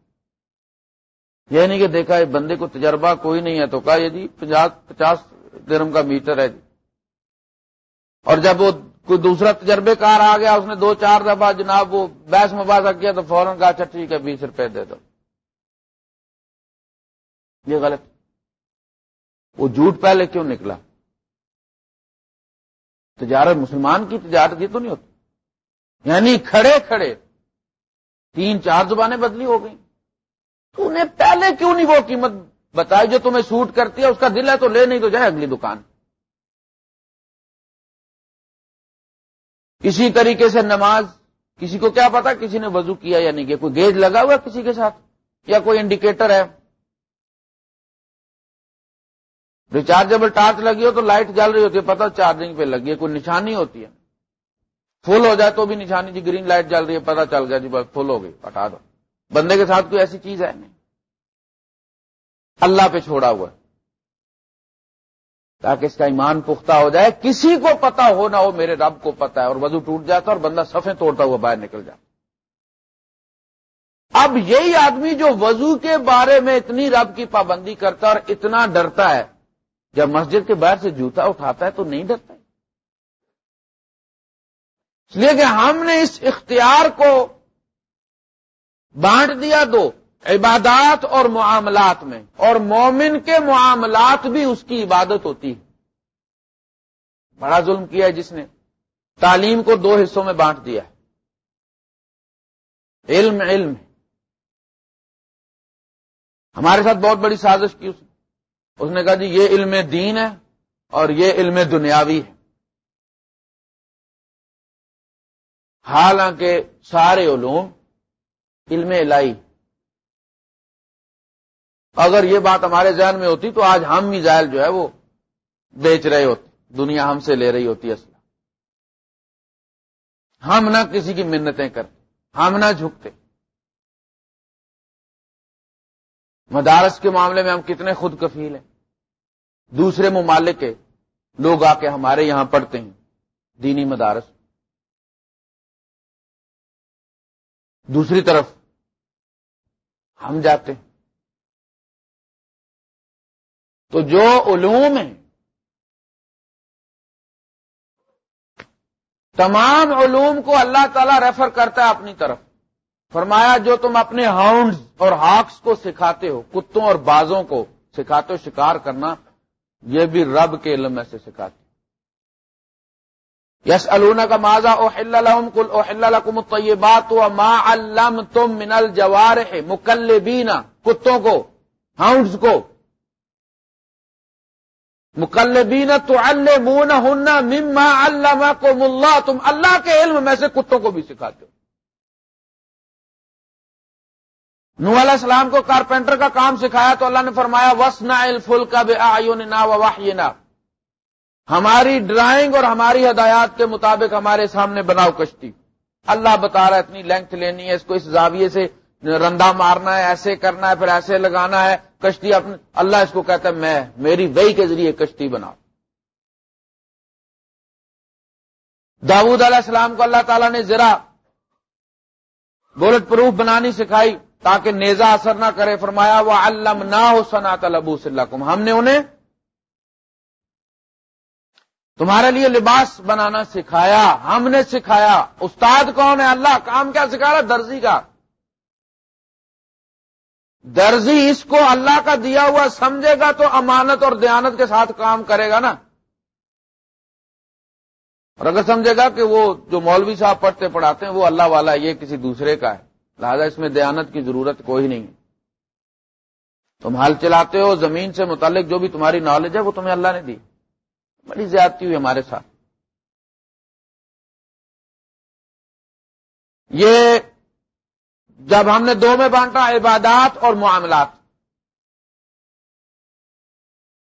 یہ نہیں کہ دیکھا بندے کو تجربہ کوئی نہیں ہے، تو کہا یہ جی پچاس درم کا میٹر ہے جی۔ اور جب وہ کوئی دوسرا تجربے کار آ گیا، اس نے دو چار دفعہ جناب وہ بحث مباحثہ کیا تو فوراً کہا اچھا ٹھیک ہے، بیس روپے دے دو۔ یہ غلط۔ وہ جھوٹ پہلے کیوں نکلا؟ تجارت، مسلمان کی تجارت یہ تو نہیں ہوتی۔ یعنی کھڑے کھڑے تین چار زبانیں بدلی ہو گئی تو نے پہلے کیوں نہیں وہ قیمت بتائی جو تمہیں سوٹ کرتی ہے، اس کا دل ہے تو لے، نہیں تو جائے اگلی دکان۔ اسی طریقے سے نماز، کسی کو کیا پتا کسی نے وضو کیا یا نہیں کیا کوئی گیج لگا ہوا کسی کے ساتھ، یا کوئی انڈیکیٹر ہے۔ ریچارجبل ٹارچ لگی ہو تو لائٹ جل رہی ہوتی ہے پتا چارجنگ پہ لگی ہے، کوئی نشانی ہوتی ہے۔ فل ہو جائے تو بھی نشانی جی گرین لائٹ جل رہی ہے پتا چل گیا جی بس فل ہو گئی، ہٹا دو۔ بندے کے ساتھ کوئی ایسی چیز ہے نہیں۔ اللہ پہ چھوڑا ہوا ہے۔ تاکہ اس کا ایمان پختہ ہو جائے۔ کسی کو پتا ہو نہ ہو، میرے رب کو پتا ہے۔ اور وضو ٹوٹ جاتا اور بندہ سفے توڑتا ہوا باہر نکل جاتا اب یہی آدمی جو وضو کے بارے میں اتنی رب کی پابندی کرتا اور اتنا ڈرتا ہے، جب مسجد کے باہر سے جوتا اٹھاتا ہے تو نہیں ڈرتا اس لیے کہ ہم نے اس اختیار کو بانٹ دیا، دو۔ عبادات اور معاملات میں اور مومن کے معاملات بھی اس کی عبادت ہوتی ہے۔ بڑا ظلم کیا ہے جس نے تعلیم کو دو حصوں میں بانٹ دیا ہے۔ علم علم۔ ہمارے ساتھ بہت بڑی سازش کی اس نے۔ اس نے کہا جی یہ علم دین ہے اور یہ علم دنیاوی ہے۔ حالانکہ سارے علوم علم الہی اگر یہ بات ہمارے ذہن میں ہوتی تو آج ہم میزائل جو ہے وہ بیچ رہے ہوتے، دنیا ہم سے لے رہی ہوتی اصل ہم نہ کسی کی منتیں کرتے، ہم نہ جھکتے۔ مدارس کے معاملے میں ہم کتنے خود کفیل ہیں۔ دوسرے ممالک کے لوگ آ کے ہمارے یہاں پڑھتے ہیں، دینی مدارس۔ دوسری طرف ہم جاتے ہیں۔ تو جو علوم ہیں، تمام علوم کو اللہ تعالی ریفر کرتا ہے اپنی طرف۔ فرمایا، جو تم اپنے ہاؤنڈ اور ہاکس کو سکھاتے ہو، کتوں اور بازوں کو سکھاتے ہو، شکار کرنا، یہ بھی رب کے علم میں سے سکھاتے یس النا کا ماضا او کل او الحکم طیبات ما الم تم منل جوار مکل کتوں کو؟ ہاؤنڈز کو۔ مکلبین تو المون ہننا مما اللہ کو ملا تم اللہ کے علم میں سے کتوں کو بھی سکھاتے ہو۔ نو علیہ السلام کو کارپینٹر کا کام سکھایا تو اللہ نے فرمایا وسنا الفل کا بے آنا واہ ہماری ڈرائنگ اور ہماری ہدایات کے مطابق ہمارے سامنے بناؤ کشتی۔ اللہ بتا رہا ہے، اتنی لینتھ لینی ہے، اس کو اس زاویے سے رندا مارنا ہے، ایسے کرنا ہے، پھر ایسے لگانا ہے، کشتی اپنے اللہ اس کو کہتا ہے، میں میری وئی کے ذریعے کشتی بناؤ داود علیہ السلام کو اللہ تعالیٰ نے ذرا بولٹ پروف بنانی سکھائی تاکہ نیزا اثر نہ کرے، فرمایا وہ علم نہ ہو سنا تلبو ہم نے انہیں تمہارے لیے لباس بنانا سکھایا، ہم نے سکھایا۔ استاد کون ہے؟ اللہ، کام کیا سکھا رہا درزی کا۔ درزی اس کو اللہ کا دیا ہوا سمجھے گا تو امانت اور دیانت کے ساتھ کام کرے گا نا۔ اور اگر سمجھے گا کہ وہ جو مولوی صاحب پڑھتے پڑھاتے ہیں وہ اللہ والا یہ کسی دوسرے کا ہے۔ لہذا اس میں دیانت کی ضرورت کوئی نہیں تم حل چلاتے ہو، زمین سے متعلق جو بھی تمہاری نالج ہے وہ تمہیں اللہ نے دی۔ بڑی زیادتی ہوئی ہمارے ساتھ۔ یہ جب ہم نے دو میں بانٹا، عبادات اور معاملات۔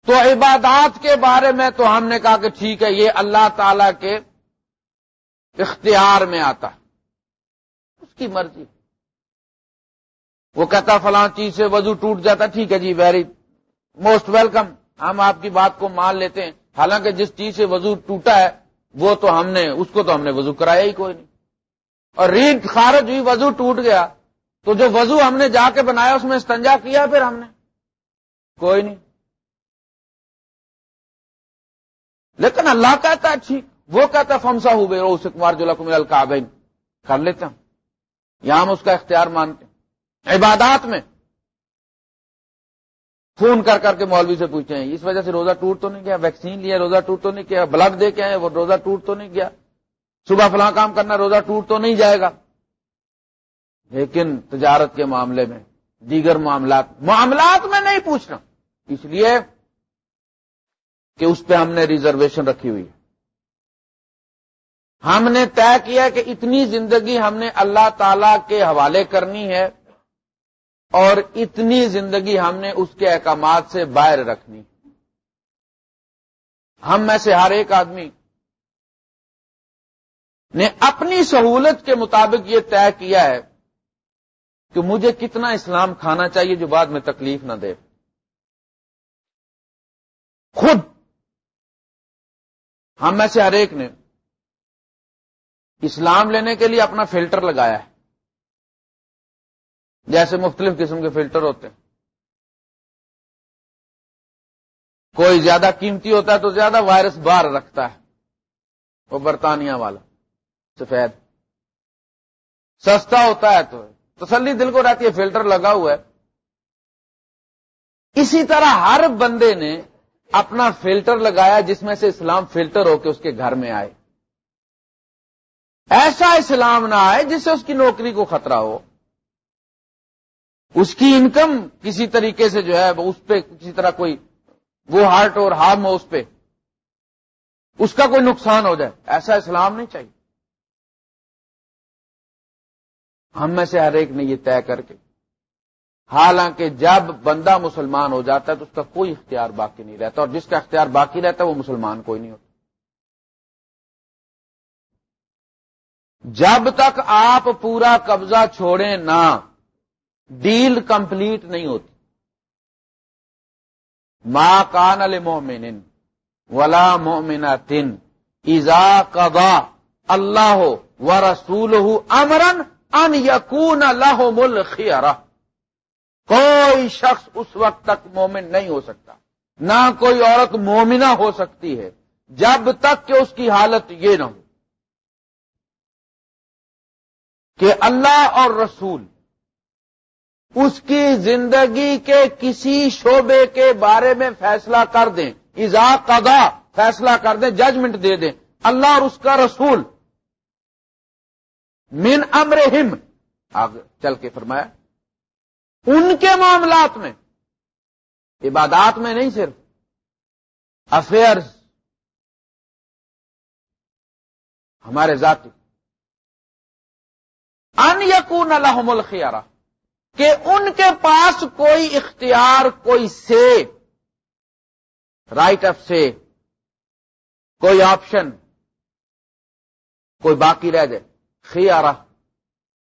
تو عبادات کے بارے میں تو ہم نے کہا کہ ٹھیک ہے، یہ اللہ تعالی کے اختیار میں آتا۔ ہے اس کی مرضی۔ وہ کہتا، فلاں چیز سے وضو ٹوٹ جاتا، ٹھیک ہے جی ویری موسٹ ویلکم ہم آپ کی بات کو مان لیتے ہیں۔ حالانکہ جس چیز سے وضو ٹوٹا ہے، وہ تو ہم نے، اس کو تو ہم نے وضو کرایا ہی کوئی نہیں۔ اور ریت خارج ہوئی، وضو ٹوٹ گیا۔ تو جو وضو ہم نے جا کے بنایا، اس میں استنجا کیا پھر ہم نے؟ کوئی نہیں۔ لیکن اللہ کہتا ہے ٹھیک وہ کہتا ہے فمسا ہوئے رو کمار جو لکم القابین کر لیتے ہیں یہاں ہم اس کا اختیار مانتے ہیں۔ عبادات میں فون کر کر کے مولوی سے پوچھتے ہیں، اس وجہ سے روزہ ٹوٹ تو نہیں گیا؟ ویکسین لیا، روزہ ٹوٹ تو نہیں کیا بلڈ دے کے آئے، وہ روزہ ٹوٹ تو نہیں گیا؟ صبح فلاں کام کرنا، روزہ ٹوٹ تو نہیں جائے گا؟ لیکن تجارت کے معاملے میں، دیگر معاملات معاملات میں نہیں پوچھنا۔ اس لیے کہ اس پہ ہم نے ریزرویشن رکھی ہوئی ہے۔ ہم نے طے کیا کہ اتنی زندگی ہم نے اللہ تعالی کے حوالے کرنی ہے اور اتنی زندگی ہم نے اس کے احکامات سے باہر رکھنی۔ ہم میں سے ہر ایک آدمی نے اپنی سہولت کے مطابق یہ طے کیا ہے کہ مجھے کتنا اسلام کھانا چاہیے جو بعد میں تکلیف نہ دے۔ خود۔ ہم میں سے ہر ایک نے اسلام لینے کے لیے اپنا فلٹر لگایا ہے۔ جیسے مختلف قسم کے فلٹر ہوتے ہیں۔ کوئی زیادہ قیمتی ہوتا ہے تو زیادہ وائرس باہر رکھتا ہے۔ وہ برطانیہ والا، سفید۔ سستا ہوتا ہے تو تسلی دل کو رہتی ہے، فلٹر لگا ہوا ہے۔ اسی طرح ہر بندے نے اپنا فلٹر لگایا جس میں سے اسلام فلٹر ہو کے اس کے گھر میں آئے۔ ایسا اسلام نہ آئے جس سے اس کی نوکری کو خطرہ ہو۔ اس کی انکم کسی طریقے سے جو ہے، اس پہ کسی طرح کوئی وہ ہارٹ اور ہارم ہو اس پہ۔ اس کا کوئی نقصان ہو جائے۔ ایسا اسلام نہیں چاہیے۔ ہم میں سے ہر ایک نے یہ طے کر کے، حالانکہ جب بندہ مسلمان ہو جاتا ہے تو اس کا کوئی اختیار باقی نہیں رہتا، اور جس کا اختیار باقی رہتا ہے وہ مسلمان کوئی نہیں ہوتا۔ جب تک آپ پورا قبضہ چھوڑیں نہ ڈیل کمپلیٹ نہیں ہوتی۔ ماں کان المومن ولا مومنا تن ایزا کبا اللہ ہو و رسول امرن ان یقون اللہ مل کوئی شخص اس وقت تک مومن نہیں ہو سکتا۔ نہ کوئی عورت مومنہ ہو سکتی ہے، جب تک کہ اس کی حالت یہ نہ ہو۔ کہ اللہ اور رسول اس کی زندگی کے کسی شعبے کے بارے میں فیصلہ کر دیں ایزا قضا فیصلہ کر دیں ججمنٹ دے دیں، اللہ اور اس کا رسول۔ من امرہم۔ آگے چل کے فرمایا، ان کے معاملات میں، عبادات میں نہیں صرف افیئرز ہمارے ذاتی ان یقون الحم الخیارہ، کہ ان کے پاس کوئی اختیار، کوئی سے رائٹ آف سے، کوئی آپشن کوئی باقی رہ جائے خیارہ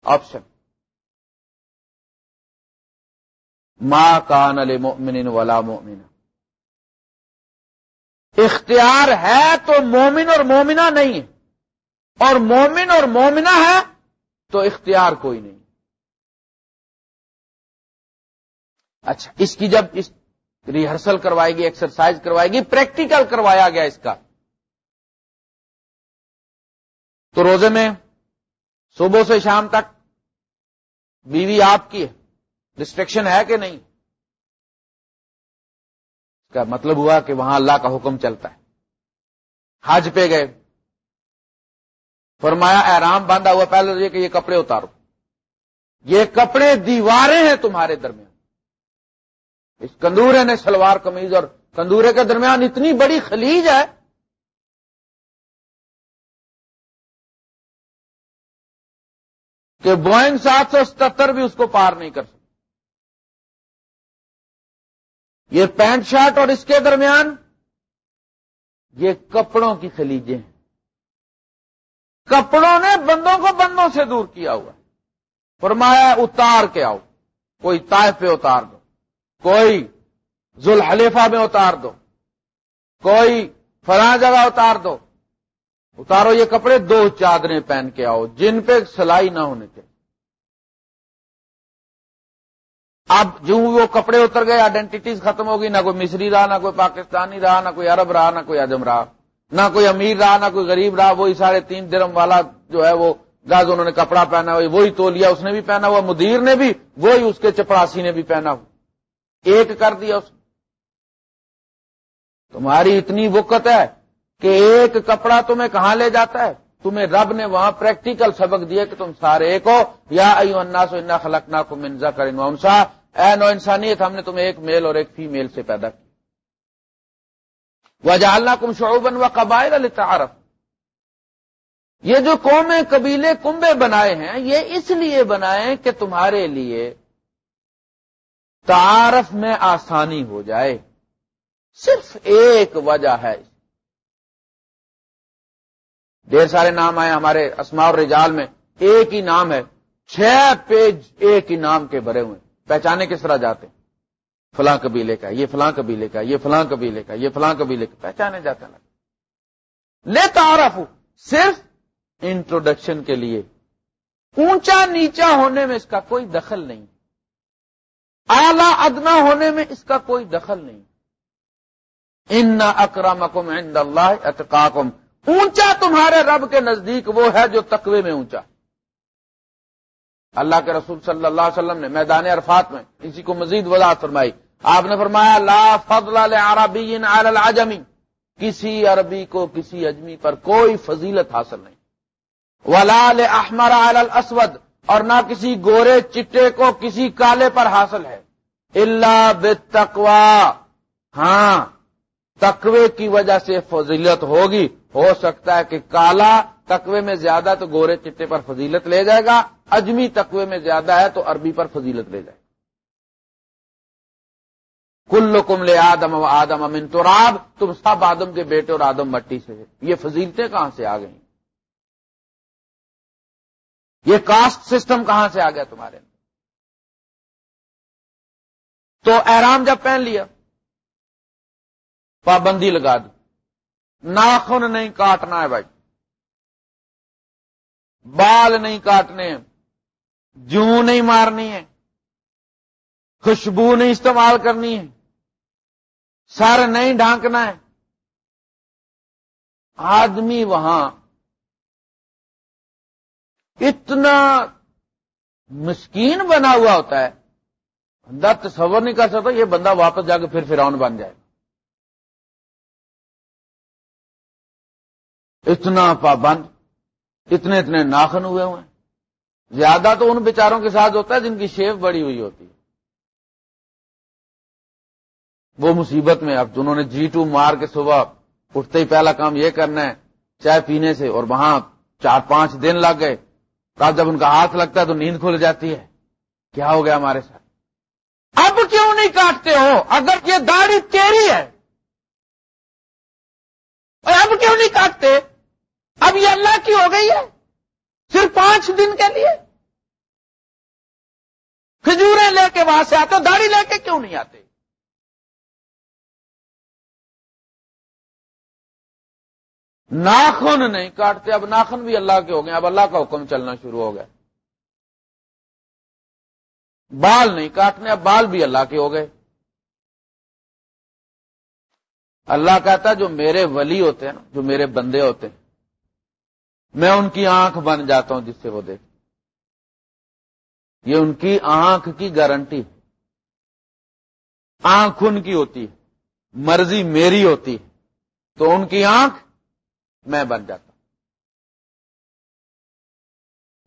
آپشن ماں کان المؤمن ولا مومن اختیار ہے تو مومن اور مومنا نہیں. ہے اور مومن اور مومنا ہے تو اختیار کوئی نہیں. اچھا اس کی جب اس ریہرسل کروائے گی ایکسرسائز کروائے گی پریکٹیکل کروایا گیا اس کا. تو روزے میں صبح سے شام تک بیوی آپ کی ہے۔ ریسٹرکشن ہے کہ نہیں؟ اس کا مطلب ہوا کہ وہاں اللہ کا حکم چلتا ہے۔ حج پہ گئے۔ فرمایا احرام باندھا ہوا، پہلے یہ کہ یہ کپڑے اتارو۔ یہ کپڑے دیواریں ہیں تمہارے درمیان۔ اس کندورے نے سلوار کمیز اور کندورے کے درمیان اتنی بڑی خلیج ہے کہ بوئنگ سات سو ستر بھی اس کو پار نہیں کر سکتے یہ پینٹ شرٹ اور اس کے درمیان یہ کپڑوں کی خلیجیں ہیں۔ کپڑوں نے بندوں کو بندوں سے دور کیا ہوا۔ فرمایا اتار کے آؤ، کوئی طائف پہ اتار دو، کوئی ذوالحلیفہ میں اتار دو، کوئی فلاں جگہ اتار دو۔ اتارو یہ کپڑے، دو چادریں پہن کے آؤ، جن پہ سلائی نہ ہونے کے اب جو وہ کپڑے اتر گئے آئیڈینٹیز ختم ہوگی، نہ کوئی مصری رہا، نہ کوئی پاکستانی رہا، نہ کوئی عرب رہا، نہ کوئی اجم رہا، نہ کوئی امیر رہا، نہ کوئی غریب رہا، وہی ساڑھے تین درم والا جو ہے وہ گاز انہوں نے کپڑا پہنا ہوا، وہی تو لیا اس نے بھی پہنا ہوا، مدیر نے بھی، وہی اس کے چپڑاسی نے بھی پہنا ہوا۔ ایک کر دیا اس تمہاری اتنی وقت ہے کہ ایک کپڑا تمہیں کہاں لے جاتا ہے؟ تمہیں رب نے وہاں پریکٹیکل سبق دیا کہ تم سارے ایک ہو۔ یا ایو انا سو انا خلقنا کو منزا انسا اے نو انسانیت، ہم نے تمہیں ایک میل اور ایک فیمیل سے پیدا کیا وہ جالنا کم شعوبن و قبائل التعارف یہ جو قومیں، قبیلے، کنبے بنائے ہیں، یہ اس لیے بنائے کہ تمہارے لیے تعارف میں آسانی ہو جائے۔ صرف ایک وجہ ہے۔ ڈھیر سارے نام آئے ہمارے اسماء اور رجال میں، ایک ہی نام ہے، چھ پیج ایک ہی نام کے بھرے ہوئے، پہچانے کس طرح جاتے؟ فلاں قبیلے کا، یہ فلاں قبیلے کا، یہ فلاں قبیلے کا، یہ فلاں قبیلے کا، پہچانے جاتے ہیں۔ لے تعارف صرف انٹروڈکشن کے لیے۔ اونچا نیچا ہونے میں اس کا کوئی دخل نہیں۔ اعلی ادنا ہونے میں اس کا کوئی دخل نہیں۔ ان اکرمکم عند اللہ اتقاکم۔ اونچا تمہارے رب کے نزدیک وہ ہے جو تقوی میں اونچا۔ اللہ کے رسول صلی اللہ علیہ وسلم نے میدان عرفات میں اسی کو مزید وضاحت فرمائی۔ آپ نے فرمایا، لا فضل عربی العجمی کسی عربی کو کسی اجمی پر کوئی فضیلت حاصل نہیں۔ ولال احمر الاسود، اور نہ کسی گورے چٹے کو کسی کالے پر حاصل ہے۔ اللہ بتقوا ہاں تقوی کی وجہ سے فضیلت ہوگی۔ ہو سکتا ہے کہ کالا تقوی میں زیادہ تو گورے چٹے پر فضیلت لے جائے گا، اجمی تقوی میں زیادہ ہے تو عربی پر فضیلت لے جائے گا۔ کل کم لے آدم و آدم امن تو راب تم سب آدم کے بیٹے اور آدم مٹی سے یہ فضیلتیں کہاں سے آ گئیں؟ یہ کاسٹ سسٹم کہاں سے آ گیا تمہارے تو احرام جب پہن لیا، پابندی لگا دی۔ ناخن نہیں کاٹنا ہے بھائی۔ بال نہیں کاٹنے جو نہیں مارنی ہے خوشبو نہیں استعمال کرنی ہے سر نہیں ڈھانکنا ہے۔ آدمی وہاں اتنا مسکین بنا ہوا ہوتا ہے۔ بندہ تصور نہیں کر سکتا یہ بندہ واپس جا کے پھر فراؤن بن جائے۔ اتنا پابند، اتنے اتنے ناخن ہوئے ہوئے زیادہ تو ان بیچاروں کے ساتھ ہوتا ہے جن کی شیف بڑی ہوئی ہوتی ہے۔ وہ مصیبت میں اب انہوں نے جی ٹو مار کے صبح اٹھتے ہی پہلا کام یہ کرنا ہے، چائے پینے سے اور وہاں چار پانچ دن لگ گئے۔ رات جب ان کا ہاتھ لگتا ہے تو نیند کھل جاتی ہے۔ کیا ہو گیا ہمارے ساتھ؟ اب کیوں نہیں کاٹتے ہو؟ اگر یہ داڑھی تیری ہے۔ اور اب کیوں نہیں کاٹتے؟ اب یہ اللہ کی ہو گئی ہے صرف پانچ دن کے لیے کھجوریں لے کے وہاں سے آتے داڑھی لے کے کیوں نہیں آتے؟ ناخن نہیں کاٹتے، اب ناخن بھی اللہ کے ہو گئے، اب اللہ کا حکم چلنا شروع ہو گیا۔ بال نہیں کاٹنے، اب بال بھی اللہ کے ہو گئے۔ اللہ کہتا جو میرے ولی ہوتے ہیں نا جو میرے بندے ہوتے ہیں میں ان کی آنکھ بن جاتا ہوں جس سے وہ دیکھ یہ ان کی آنکھ کی گارنٹی آنکھ ان کی ہوتی ہے۔ مرضی میری ہوتی ہے۔ تو ان کی آنکھ میں بن جاتا ہوں۔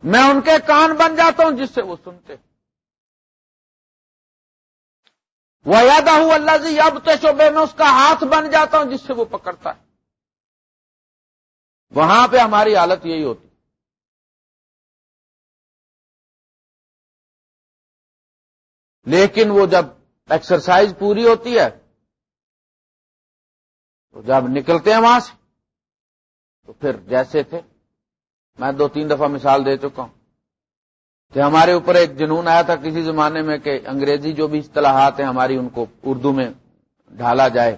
میں ان کے کان بن جاتا ہوں جس سے وہ سنتے وہ یاد ہوں اللہ جی اب تو شعبے میں اس کا ہاتھ بن جاتا ہوں جس سے وہ پکڑتا ہے۔ وہاں پہ ہماری حالت یہی ہوتی۔ لیکن وہ جب ایکسرسائز پوری ہوتی ہے، تو جب نکلتے ہیں وہاں سے، تو پھر جیسے تھے۔ میں دو تین دفعہ مثال دے چکا ہوں کہ ہمارے اوپر ایک جنون آیا تھا کسی زمانے میں کہ انگریزی جو بھی اصطلاحات ہیں ہماری ان کو اردو میں ڈھالا جائے۔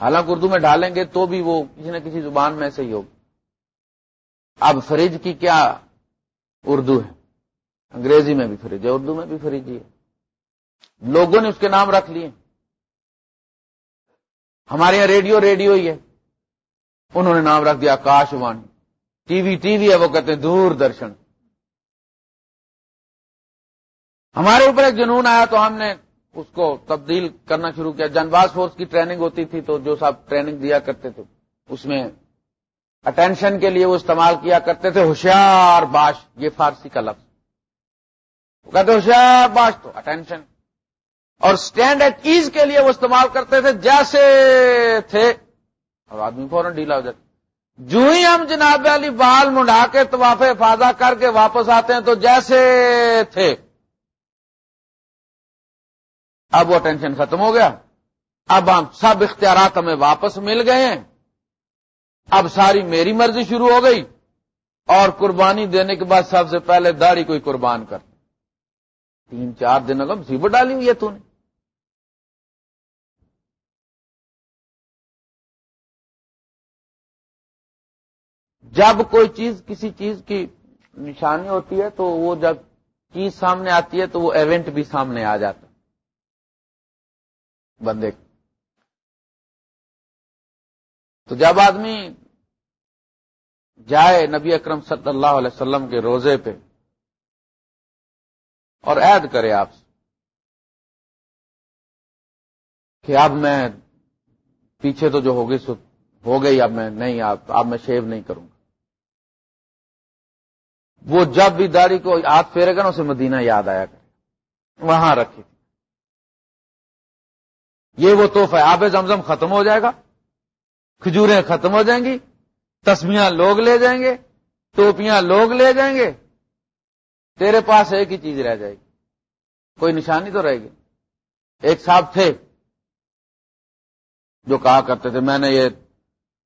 حالانکہ اردو میں ڈالیں گے تو بھی وہ کسی نہ کسی زبان میں سے ہی ہوگی۔ اب فریج کی کیا اردو ہے؟ انگریزی میں بھی فریج ہے، اردو میں بھی فریج ہی ہے۔ لوگوں نے اس کے نام رکھ لیے۔ ہمارے یہاں ریڈیو ریڈیو ہی ہے۔ انہوں نے نام رکھ دیا Akashvani T V T V ہے، وہ کہتے ہیں دور درشن۔ ہمارے اوپر ایک جنون آیا تو ہم نے اس کو تبدیل کرنا شروع کیا۔ جنباز فورس کی ٹریننگ ہوتی تھی تو جو صاحب ٹریننگ دیا کرتے تھے، اس میں اٹینشن کے لیے وہ استعمال کیا کرتے تھے ہوشیار باش، یہ فارسی کا لفظ۔ وہ کہتے ہوشیار باش تو اٹینشن اور اسٹینڈ ایٹ ایز کے لیے وہ استعمال کرتے تھے جیسے تھے۔ اور آدمی فوراً ڈھیلا ہو جاتا۔ جو ہی ہم جناب علی بال منڈا کے طواف فاضا کر کے واپس آتے ہیں تو جیسے تھے۔ اب وہ ٹینشن ختم ہو گیا۔ اب ہم سب اختیارات ہمیں واپس مل گئے ہیں۔ اب ساری میری مرضی شروع ہو گئی اور قربانی دینے کے بعد سب سے پہلے داڑھی کوئی قربان کر تین چار دنوں کا مصیبت ڈالی ہوئی ہے تو نے۔ جب کوئی چیز کسی چیز کی نشانی ہوتی ہے تو وہ جب چیز سامنے آتی ہے تو وہ ایونٹ بھی سامنے آ جاتا۔ بندے۔ تو جب آدمی جائے نبی اکرم صلی اللہ علیہ وسلم کے روزے پہ اور عید کرے آپ سے کہ اب میں پیچھے تو جو ہوگی ہو گئی، اب میں نہیں، اب میں شیو نہیں کروں گا۔ وہ جب بھی داڑھی کو ہاتھ پھیرے گا نا، اسے مدینہ یاد آیا کرے وہاں رکھی یہ وہ توحفہ آب زمزم ختم ہو جائے گا۔ کھجوریں ختم ہو جائیں گی۔ تسمیاں لوگ لے جائیں گے، ٹوپیاں لوگ لے جائیں گے، تیرے پاس ایک ہی چیز رہ جائے گی۔ کوئی نشانی تو رہے گی۔ ایک صاحب تھے جو کہا کرتے تھے، میں نے یہ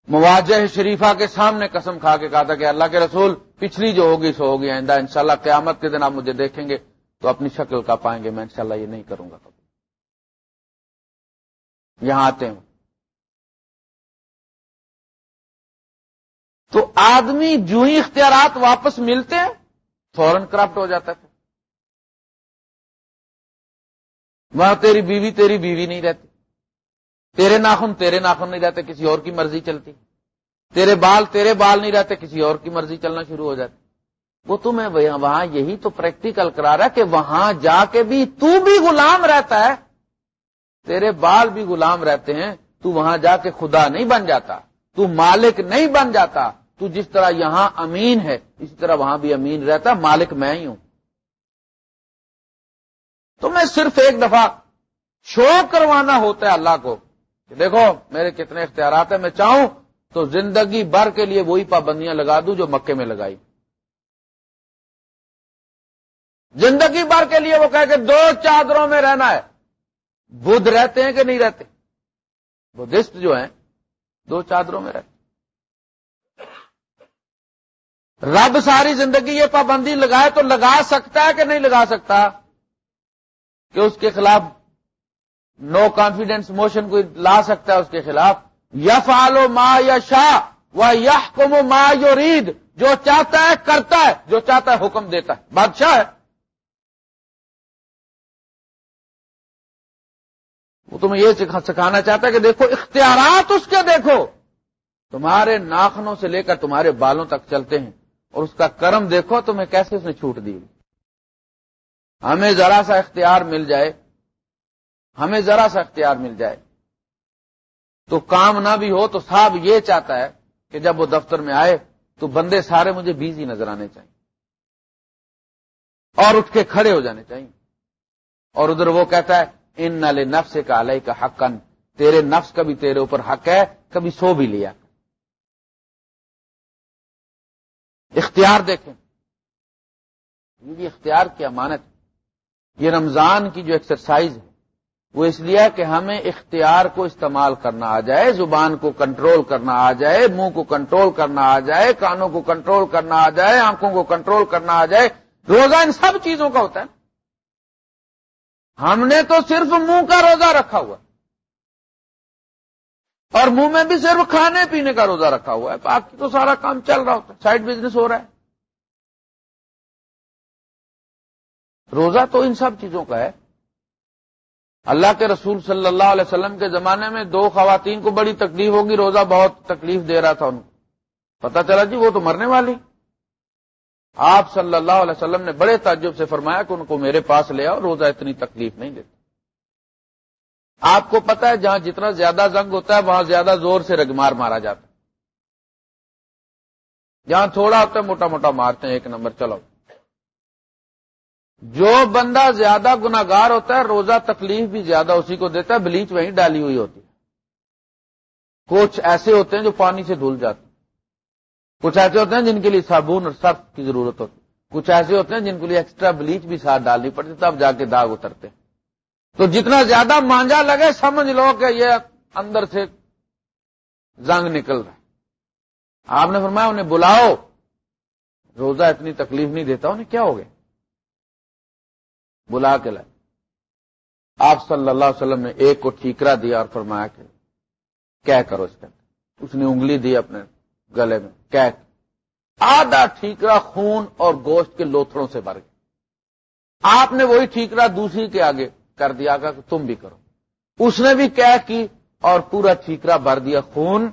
مواجہ شریفہ کے سامنے قسم کھا کے کہا تھا کہ اللہ کے رسول پچھلی جو ہوگی سو ہوگی، آئندہ انشاءاللہ قیامت کے دن آپ مجھے دیکھیں گے تو اپنی شکل کا پائیں گے، میں انشاءاللہ یہ نہیں کروں گا۔ کبھی یہاں آتے ہیں۔ تو آدمی جو ہی اختیارات واپس ملتے ہیں، فوراً کرپٹ ہو جاتا ہے۔ وہاں تیری بیوی تیری بیوی نہیں رہتی۔ تیرے ناخن تیرے ناخن نہیں رہتے، کسی اور کی مرضی چلتی۔ تیرے بال تیرے بال نہیں رہتے، کسی اور کی مرضی چلنا شروع ہو جاتی۔ وہ تمہیں وہاں یہی تو پریکٹیکل کرا رہا ہے کہ وہاں جا کے بھی تو بھی غلام رہتا ہے۔ تیرے بال بھی غلام رہتے ہیں، تو وہاں جا کے خدا نہیں بن جاتا۔ تو مالک نہیں بن جاتا۔ تو جس طرح یہاں امین ہے اسی طرح وہاں بھی امین رہتا، مالک میں ہی ہوں۔ تو میں صرف ایک دفعہ شو کروانا ہوتا ہے اللہ کو کہ دیکھو، میرے کتنے اختیارات ہیں، میں چاہوں تو زندگی بھر کے لیے وہی پابندیاں لگا دوں جو مکے میں لگائی۔ زندگی بھر کے لیے وہ کہ دو چادروں میں رہنا ہے۔ بدھ رہتے ہیں کہ نہیں رہتے؟ بدھسٹ جو ہیں دو چادروں میں رہتے رب ساری زندگی یہ پابندی لگائے تو لگا سکتا ہے کہ نہیں لگا سکتا؟ کہ اس کے خلاف نو کانفیڈینس موشن کو لا سکتا ہے اس کے خلاف؟ یف آلو ما یا شاہ و یح کم ما یو جو چاہتا ہے کرتا ہے، جو چاہتا ہے حکم دیتا ہے۔ بادشاہ ہے۔ وہ تمہیں یہ سکھانا چاہتا ہے کہ دیکھو، اختیارات اس کے دیکھو۔ تمہارے ناخنوں سے لے کر تمہارے بالوں تک چلتے ہیں اور اس کا کرم دیکھو تمہیں کیسے اس نے چھوٹ دی۔ ہمیں ذرا سا اختیار مل جائے۔ ہمیں ذرا سا اختیار مل جائے۔ تو کام نہ بھی ہو تو صاحب یہ چاہتا ہے کہ جب وہ دفتر میں آئے تو بندے سارے مجھے بیزی نظر آنے چاہیے۔ اور اٹھ کے کھڑے ہو جانے چاہیے۔ اور ادھر وہ کہتا ہے ان نالے نفس کا علیہ کا حقن تیرے نفس کا بھی تیرے اوپر حق ہے کبھی سو بھی لیا اختیار دیکھیں یہ بھی اختیار کی امانت یہ رمضان کی جو ایکسرسائز ہے وہ اس لیے کہ ہمیں اختیار کو استعمال کرنا آ جائے زبان کو کنٹرول کرنا آ جائے منہ کو کنٹرول کرنا آ جائے کانوں کو کنٹرول کرنا آ جائے آنکھوں کو کنٹرول کرنا آ جائے روزہ ان سب چیزوں کا ہوتا ہے ہم نے تو صرف منہ کا روزہ رکھا ہوا اور منہ میں بھی صرف کھانے پینے کا روزہ رکھا ہوا ہے۔ باقی تو سارا کام چل رہا ہوتا ہے۔ سائڈ بزنس ہو رہا ہے۔ روزہ تو ان سب چیزوں کا ہے۔ اللہ کے رسول صلی اللہ علیہ وسلم کے زمانے میں دو خواتین کو بڑی تکلیف ہوگی۔ روزہ بہت تکلیف دے رہا تھا ان کو۔ پتا چلا جی وہ تو مرنے والی۔ آپ صلی اللہ علیہ وسلم نے بڑے تعجب سے فرمایا کہ ان کو میرے پاس لے آؤ، روزہ اتنی تکلیف نہیں دیتا آپ کو پتا ہے جہاں جتنا زیادہ زنگ ہوتا ہے، وہاں زیادہ زور سے رگمار مارا جاتا ہے۔ جہاں تھوڑا ہوتا ہے، موٹا موٹا مارتے ہیں، ایک نمبر، چلو۔ جو بندہ زیادہ گناگار ہوتا ہے، روزہ تکلیف بھی زیادہ اسی کو دیتا ہے، بلیچ وہیں ڈالی ہوئی ہوتی ہے۔ کچھ ایسے ہوتے ہیں جو پانی سے دھل جاتے ہیں۔ کچھ ایسے ہوتے ہیں جن کے لیے صابن اور سرف کی ضرورت ہوتی کچھ ایسے ہوتے ہیں جن کے لیے ایکسٹرا بلیچ بھی ساتھ ڈالنی پڑتی تب جا کے داغ اترتے تو جتنا زیادہ مانجا لگے، سمجھ لو کہ یہ اندر سے زنگ نکل رہا ہے۔ آپ نے فرمایا انہیں بلاؤ۔ روزہ اتنی تکلیف نہیں دیتا، انہیں کیا ہو گیا؟ بلا کے لائے۔ آپ صلی اللہ علیہ وسلم نے ایک کو ٹھیکرا دیا اور فرمایا کہ کیا کرو اس کے اس نے انگلی دی اپنے گلے میں کیا آدھا ٹھیکرا خون اور گوشت کے لوتھڑوں سے بھر گیا۔ آپ نے وہی ٹھیکرا دوسری کے آگے کر دیا کہ تم بھی کرو۔ اس نے بھی کیا کی اور پورا ٹھیکرا بھر دیا خون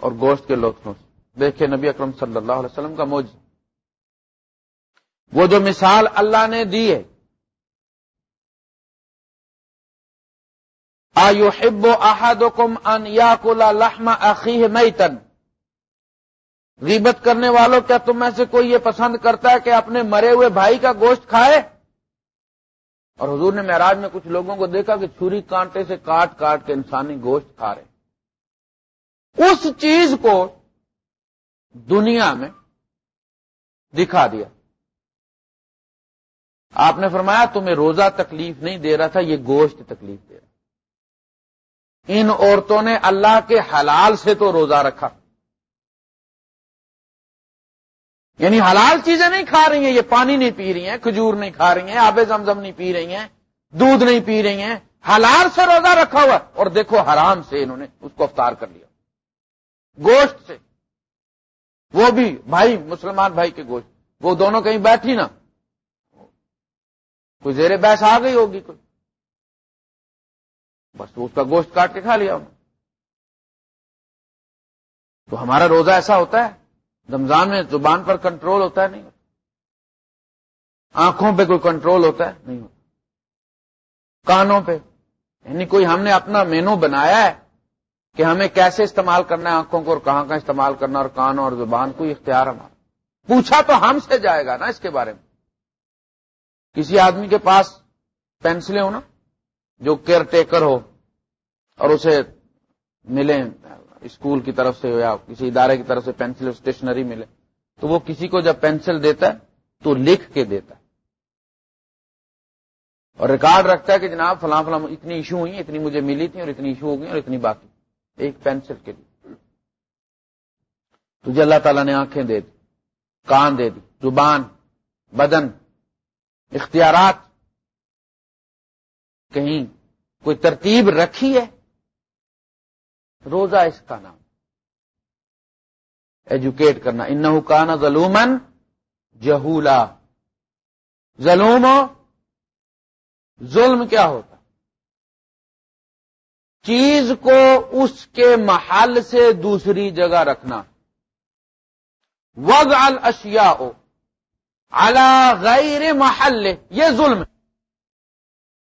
اور گوشت کے لوتھڑوں سے۔ دیکھے نبی اکرم صلی اللہ علیہ وسلم کا موج۔ وہ جو مثال اللہ نے دی ہے۔ آیو ہب و احد ان یا لحم عقی میتن۔ غیبت کرنے والوں، کیا تم میں سے کوئی یہ پسند کرتا ہے کہ اپنے مرے ہوئے بھائی کا گوشت کھائے؟ اور حضور نے معراج میں کچھ لوگوں کو دیکھا کہ چھری کانٹے سے کاٹ کاٹ کے انسانی گوشت کھا رہے اس چیز کو دنیا میں دکھا دیا۔ آپ نے فرمایا، تمہیں روزہ تکلیف نہیں دے رہا تھا، یہ گوشت تکلیف دے رہا۔ ان عورتوں نے اللہ کے حلال سے تو روزہ رکھا۔ یعنی حلال چیزیں نہیں کھا رہی ہیں، یہ پانی نہیں پی رہی ہیں، کھجور نہیں کھا رہی ہیں آب زمزم نہیں پی رہی ہیں، دودھ نہیں پی رہی ہیں، حلال سے روزہ رکھا ہوا اور دیکھو حرام سے انہوں نے اس کو افطار کر لیا۔ گوشت سے۔ وہ بھی بھائی، مسلمان بھائی کے گوشت۔ وہ دونوں کہیں بیٹھی نا کوئی زیر بحث آ گئی ہوگی کوئی۔ بس اس کا گوشت کاٹ کے کھا لیا انہوں تو ہمارا روزہ ایسا ہوتا ہے۔ رمضان میں زبان پر کنٹرول ہوتا ہے نہیں ہوتا۔ آنکھوں پہ کوئی کنٹرول ہوتا ہے نہیں ہوتا۔ کانوں پہ۔ یعنی کوئی ہم نے اپنا مینو بنایا ہے کہ ہمیں کیسے استعمال کرنا ہے آنکھوں کو اور کہاں کا استعمال کرنا اور کانوں اور زبان کو اختیار ہمارا۔ پوچھا تو ہم سے جائے گا نا اس کے بارے میں۔ کسی آدمی کے پاس پینسلیں ہو نا، جو کیئر ٹیکر ہو اور اسے ملیں اسکول کی طرف سے یا کسی ادارے کی طرف سے پینسل اسٹیشنری ملے، تو وہ کسی کو جب پینسل دیتا ہے، تو لکھ کے دیتا ہے۔ اور ریکارڈ رکھتا ہے کہ جناب فلاں فلاں اتنی ایشو ہوئی اتنی مجھے ملی تھی اور اتنی ایشو ہو گئی اور اتنی باقی ایک پینسل کے لیے۔ تجھے اللہ تعالیٰ نے آنکھیں دے دی، کان دے دی، زبان، بدن، اختیارات۔ کہیں کوئی ترتیب رکھی ہے؟ روزہ اس کا نام۔ ایجوکیٹ کرنا۔ ان کانا ظلومن جہولا۔ ظلم ظلم کیا ہوتا؟ چیز کو اس کے محل سے دوسری جگہ رکھنا۔ وضع الاشیاء على غیر محل یہ ظلم۔ ہے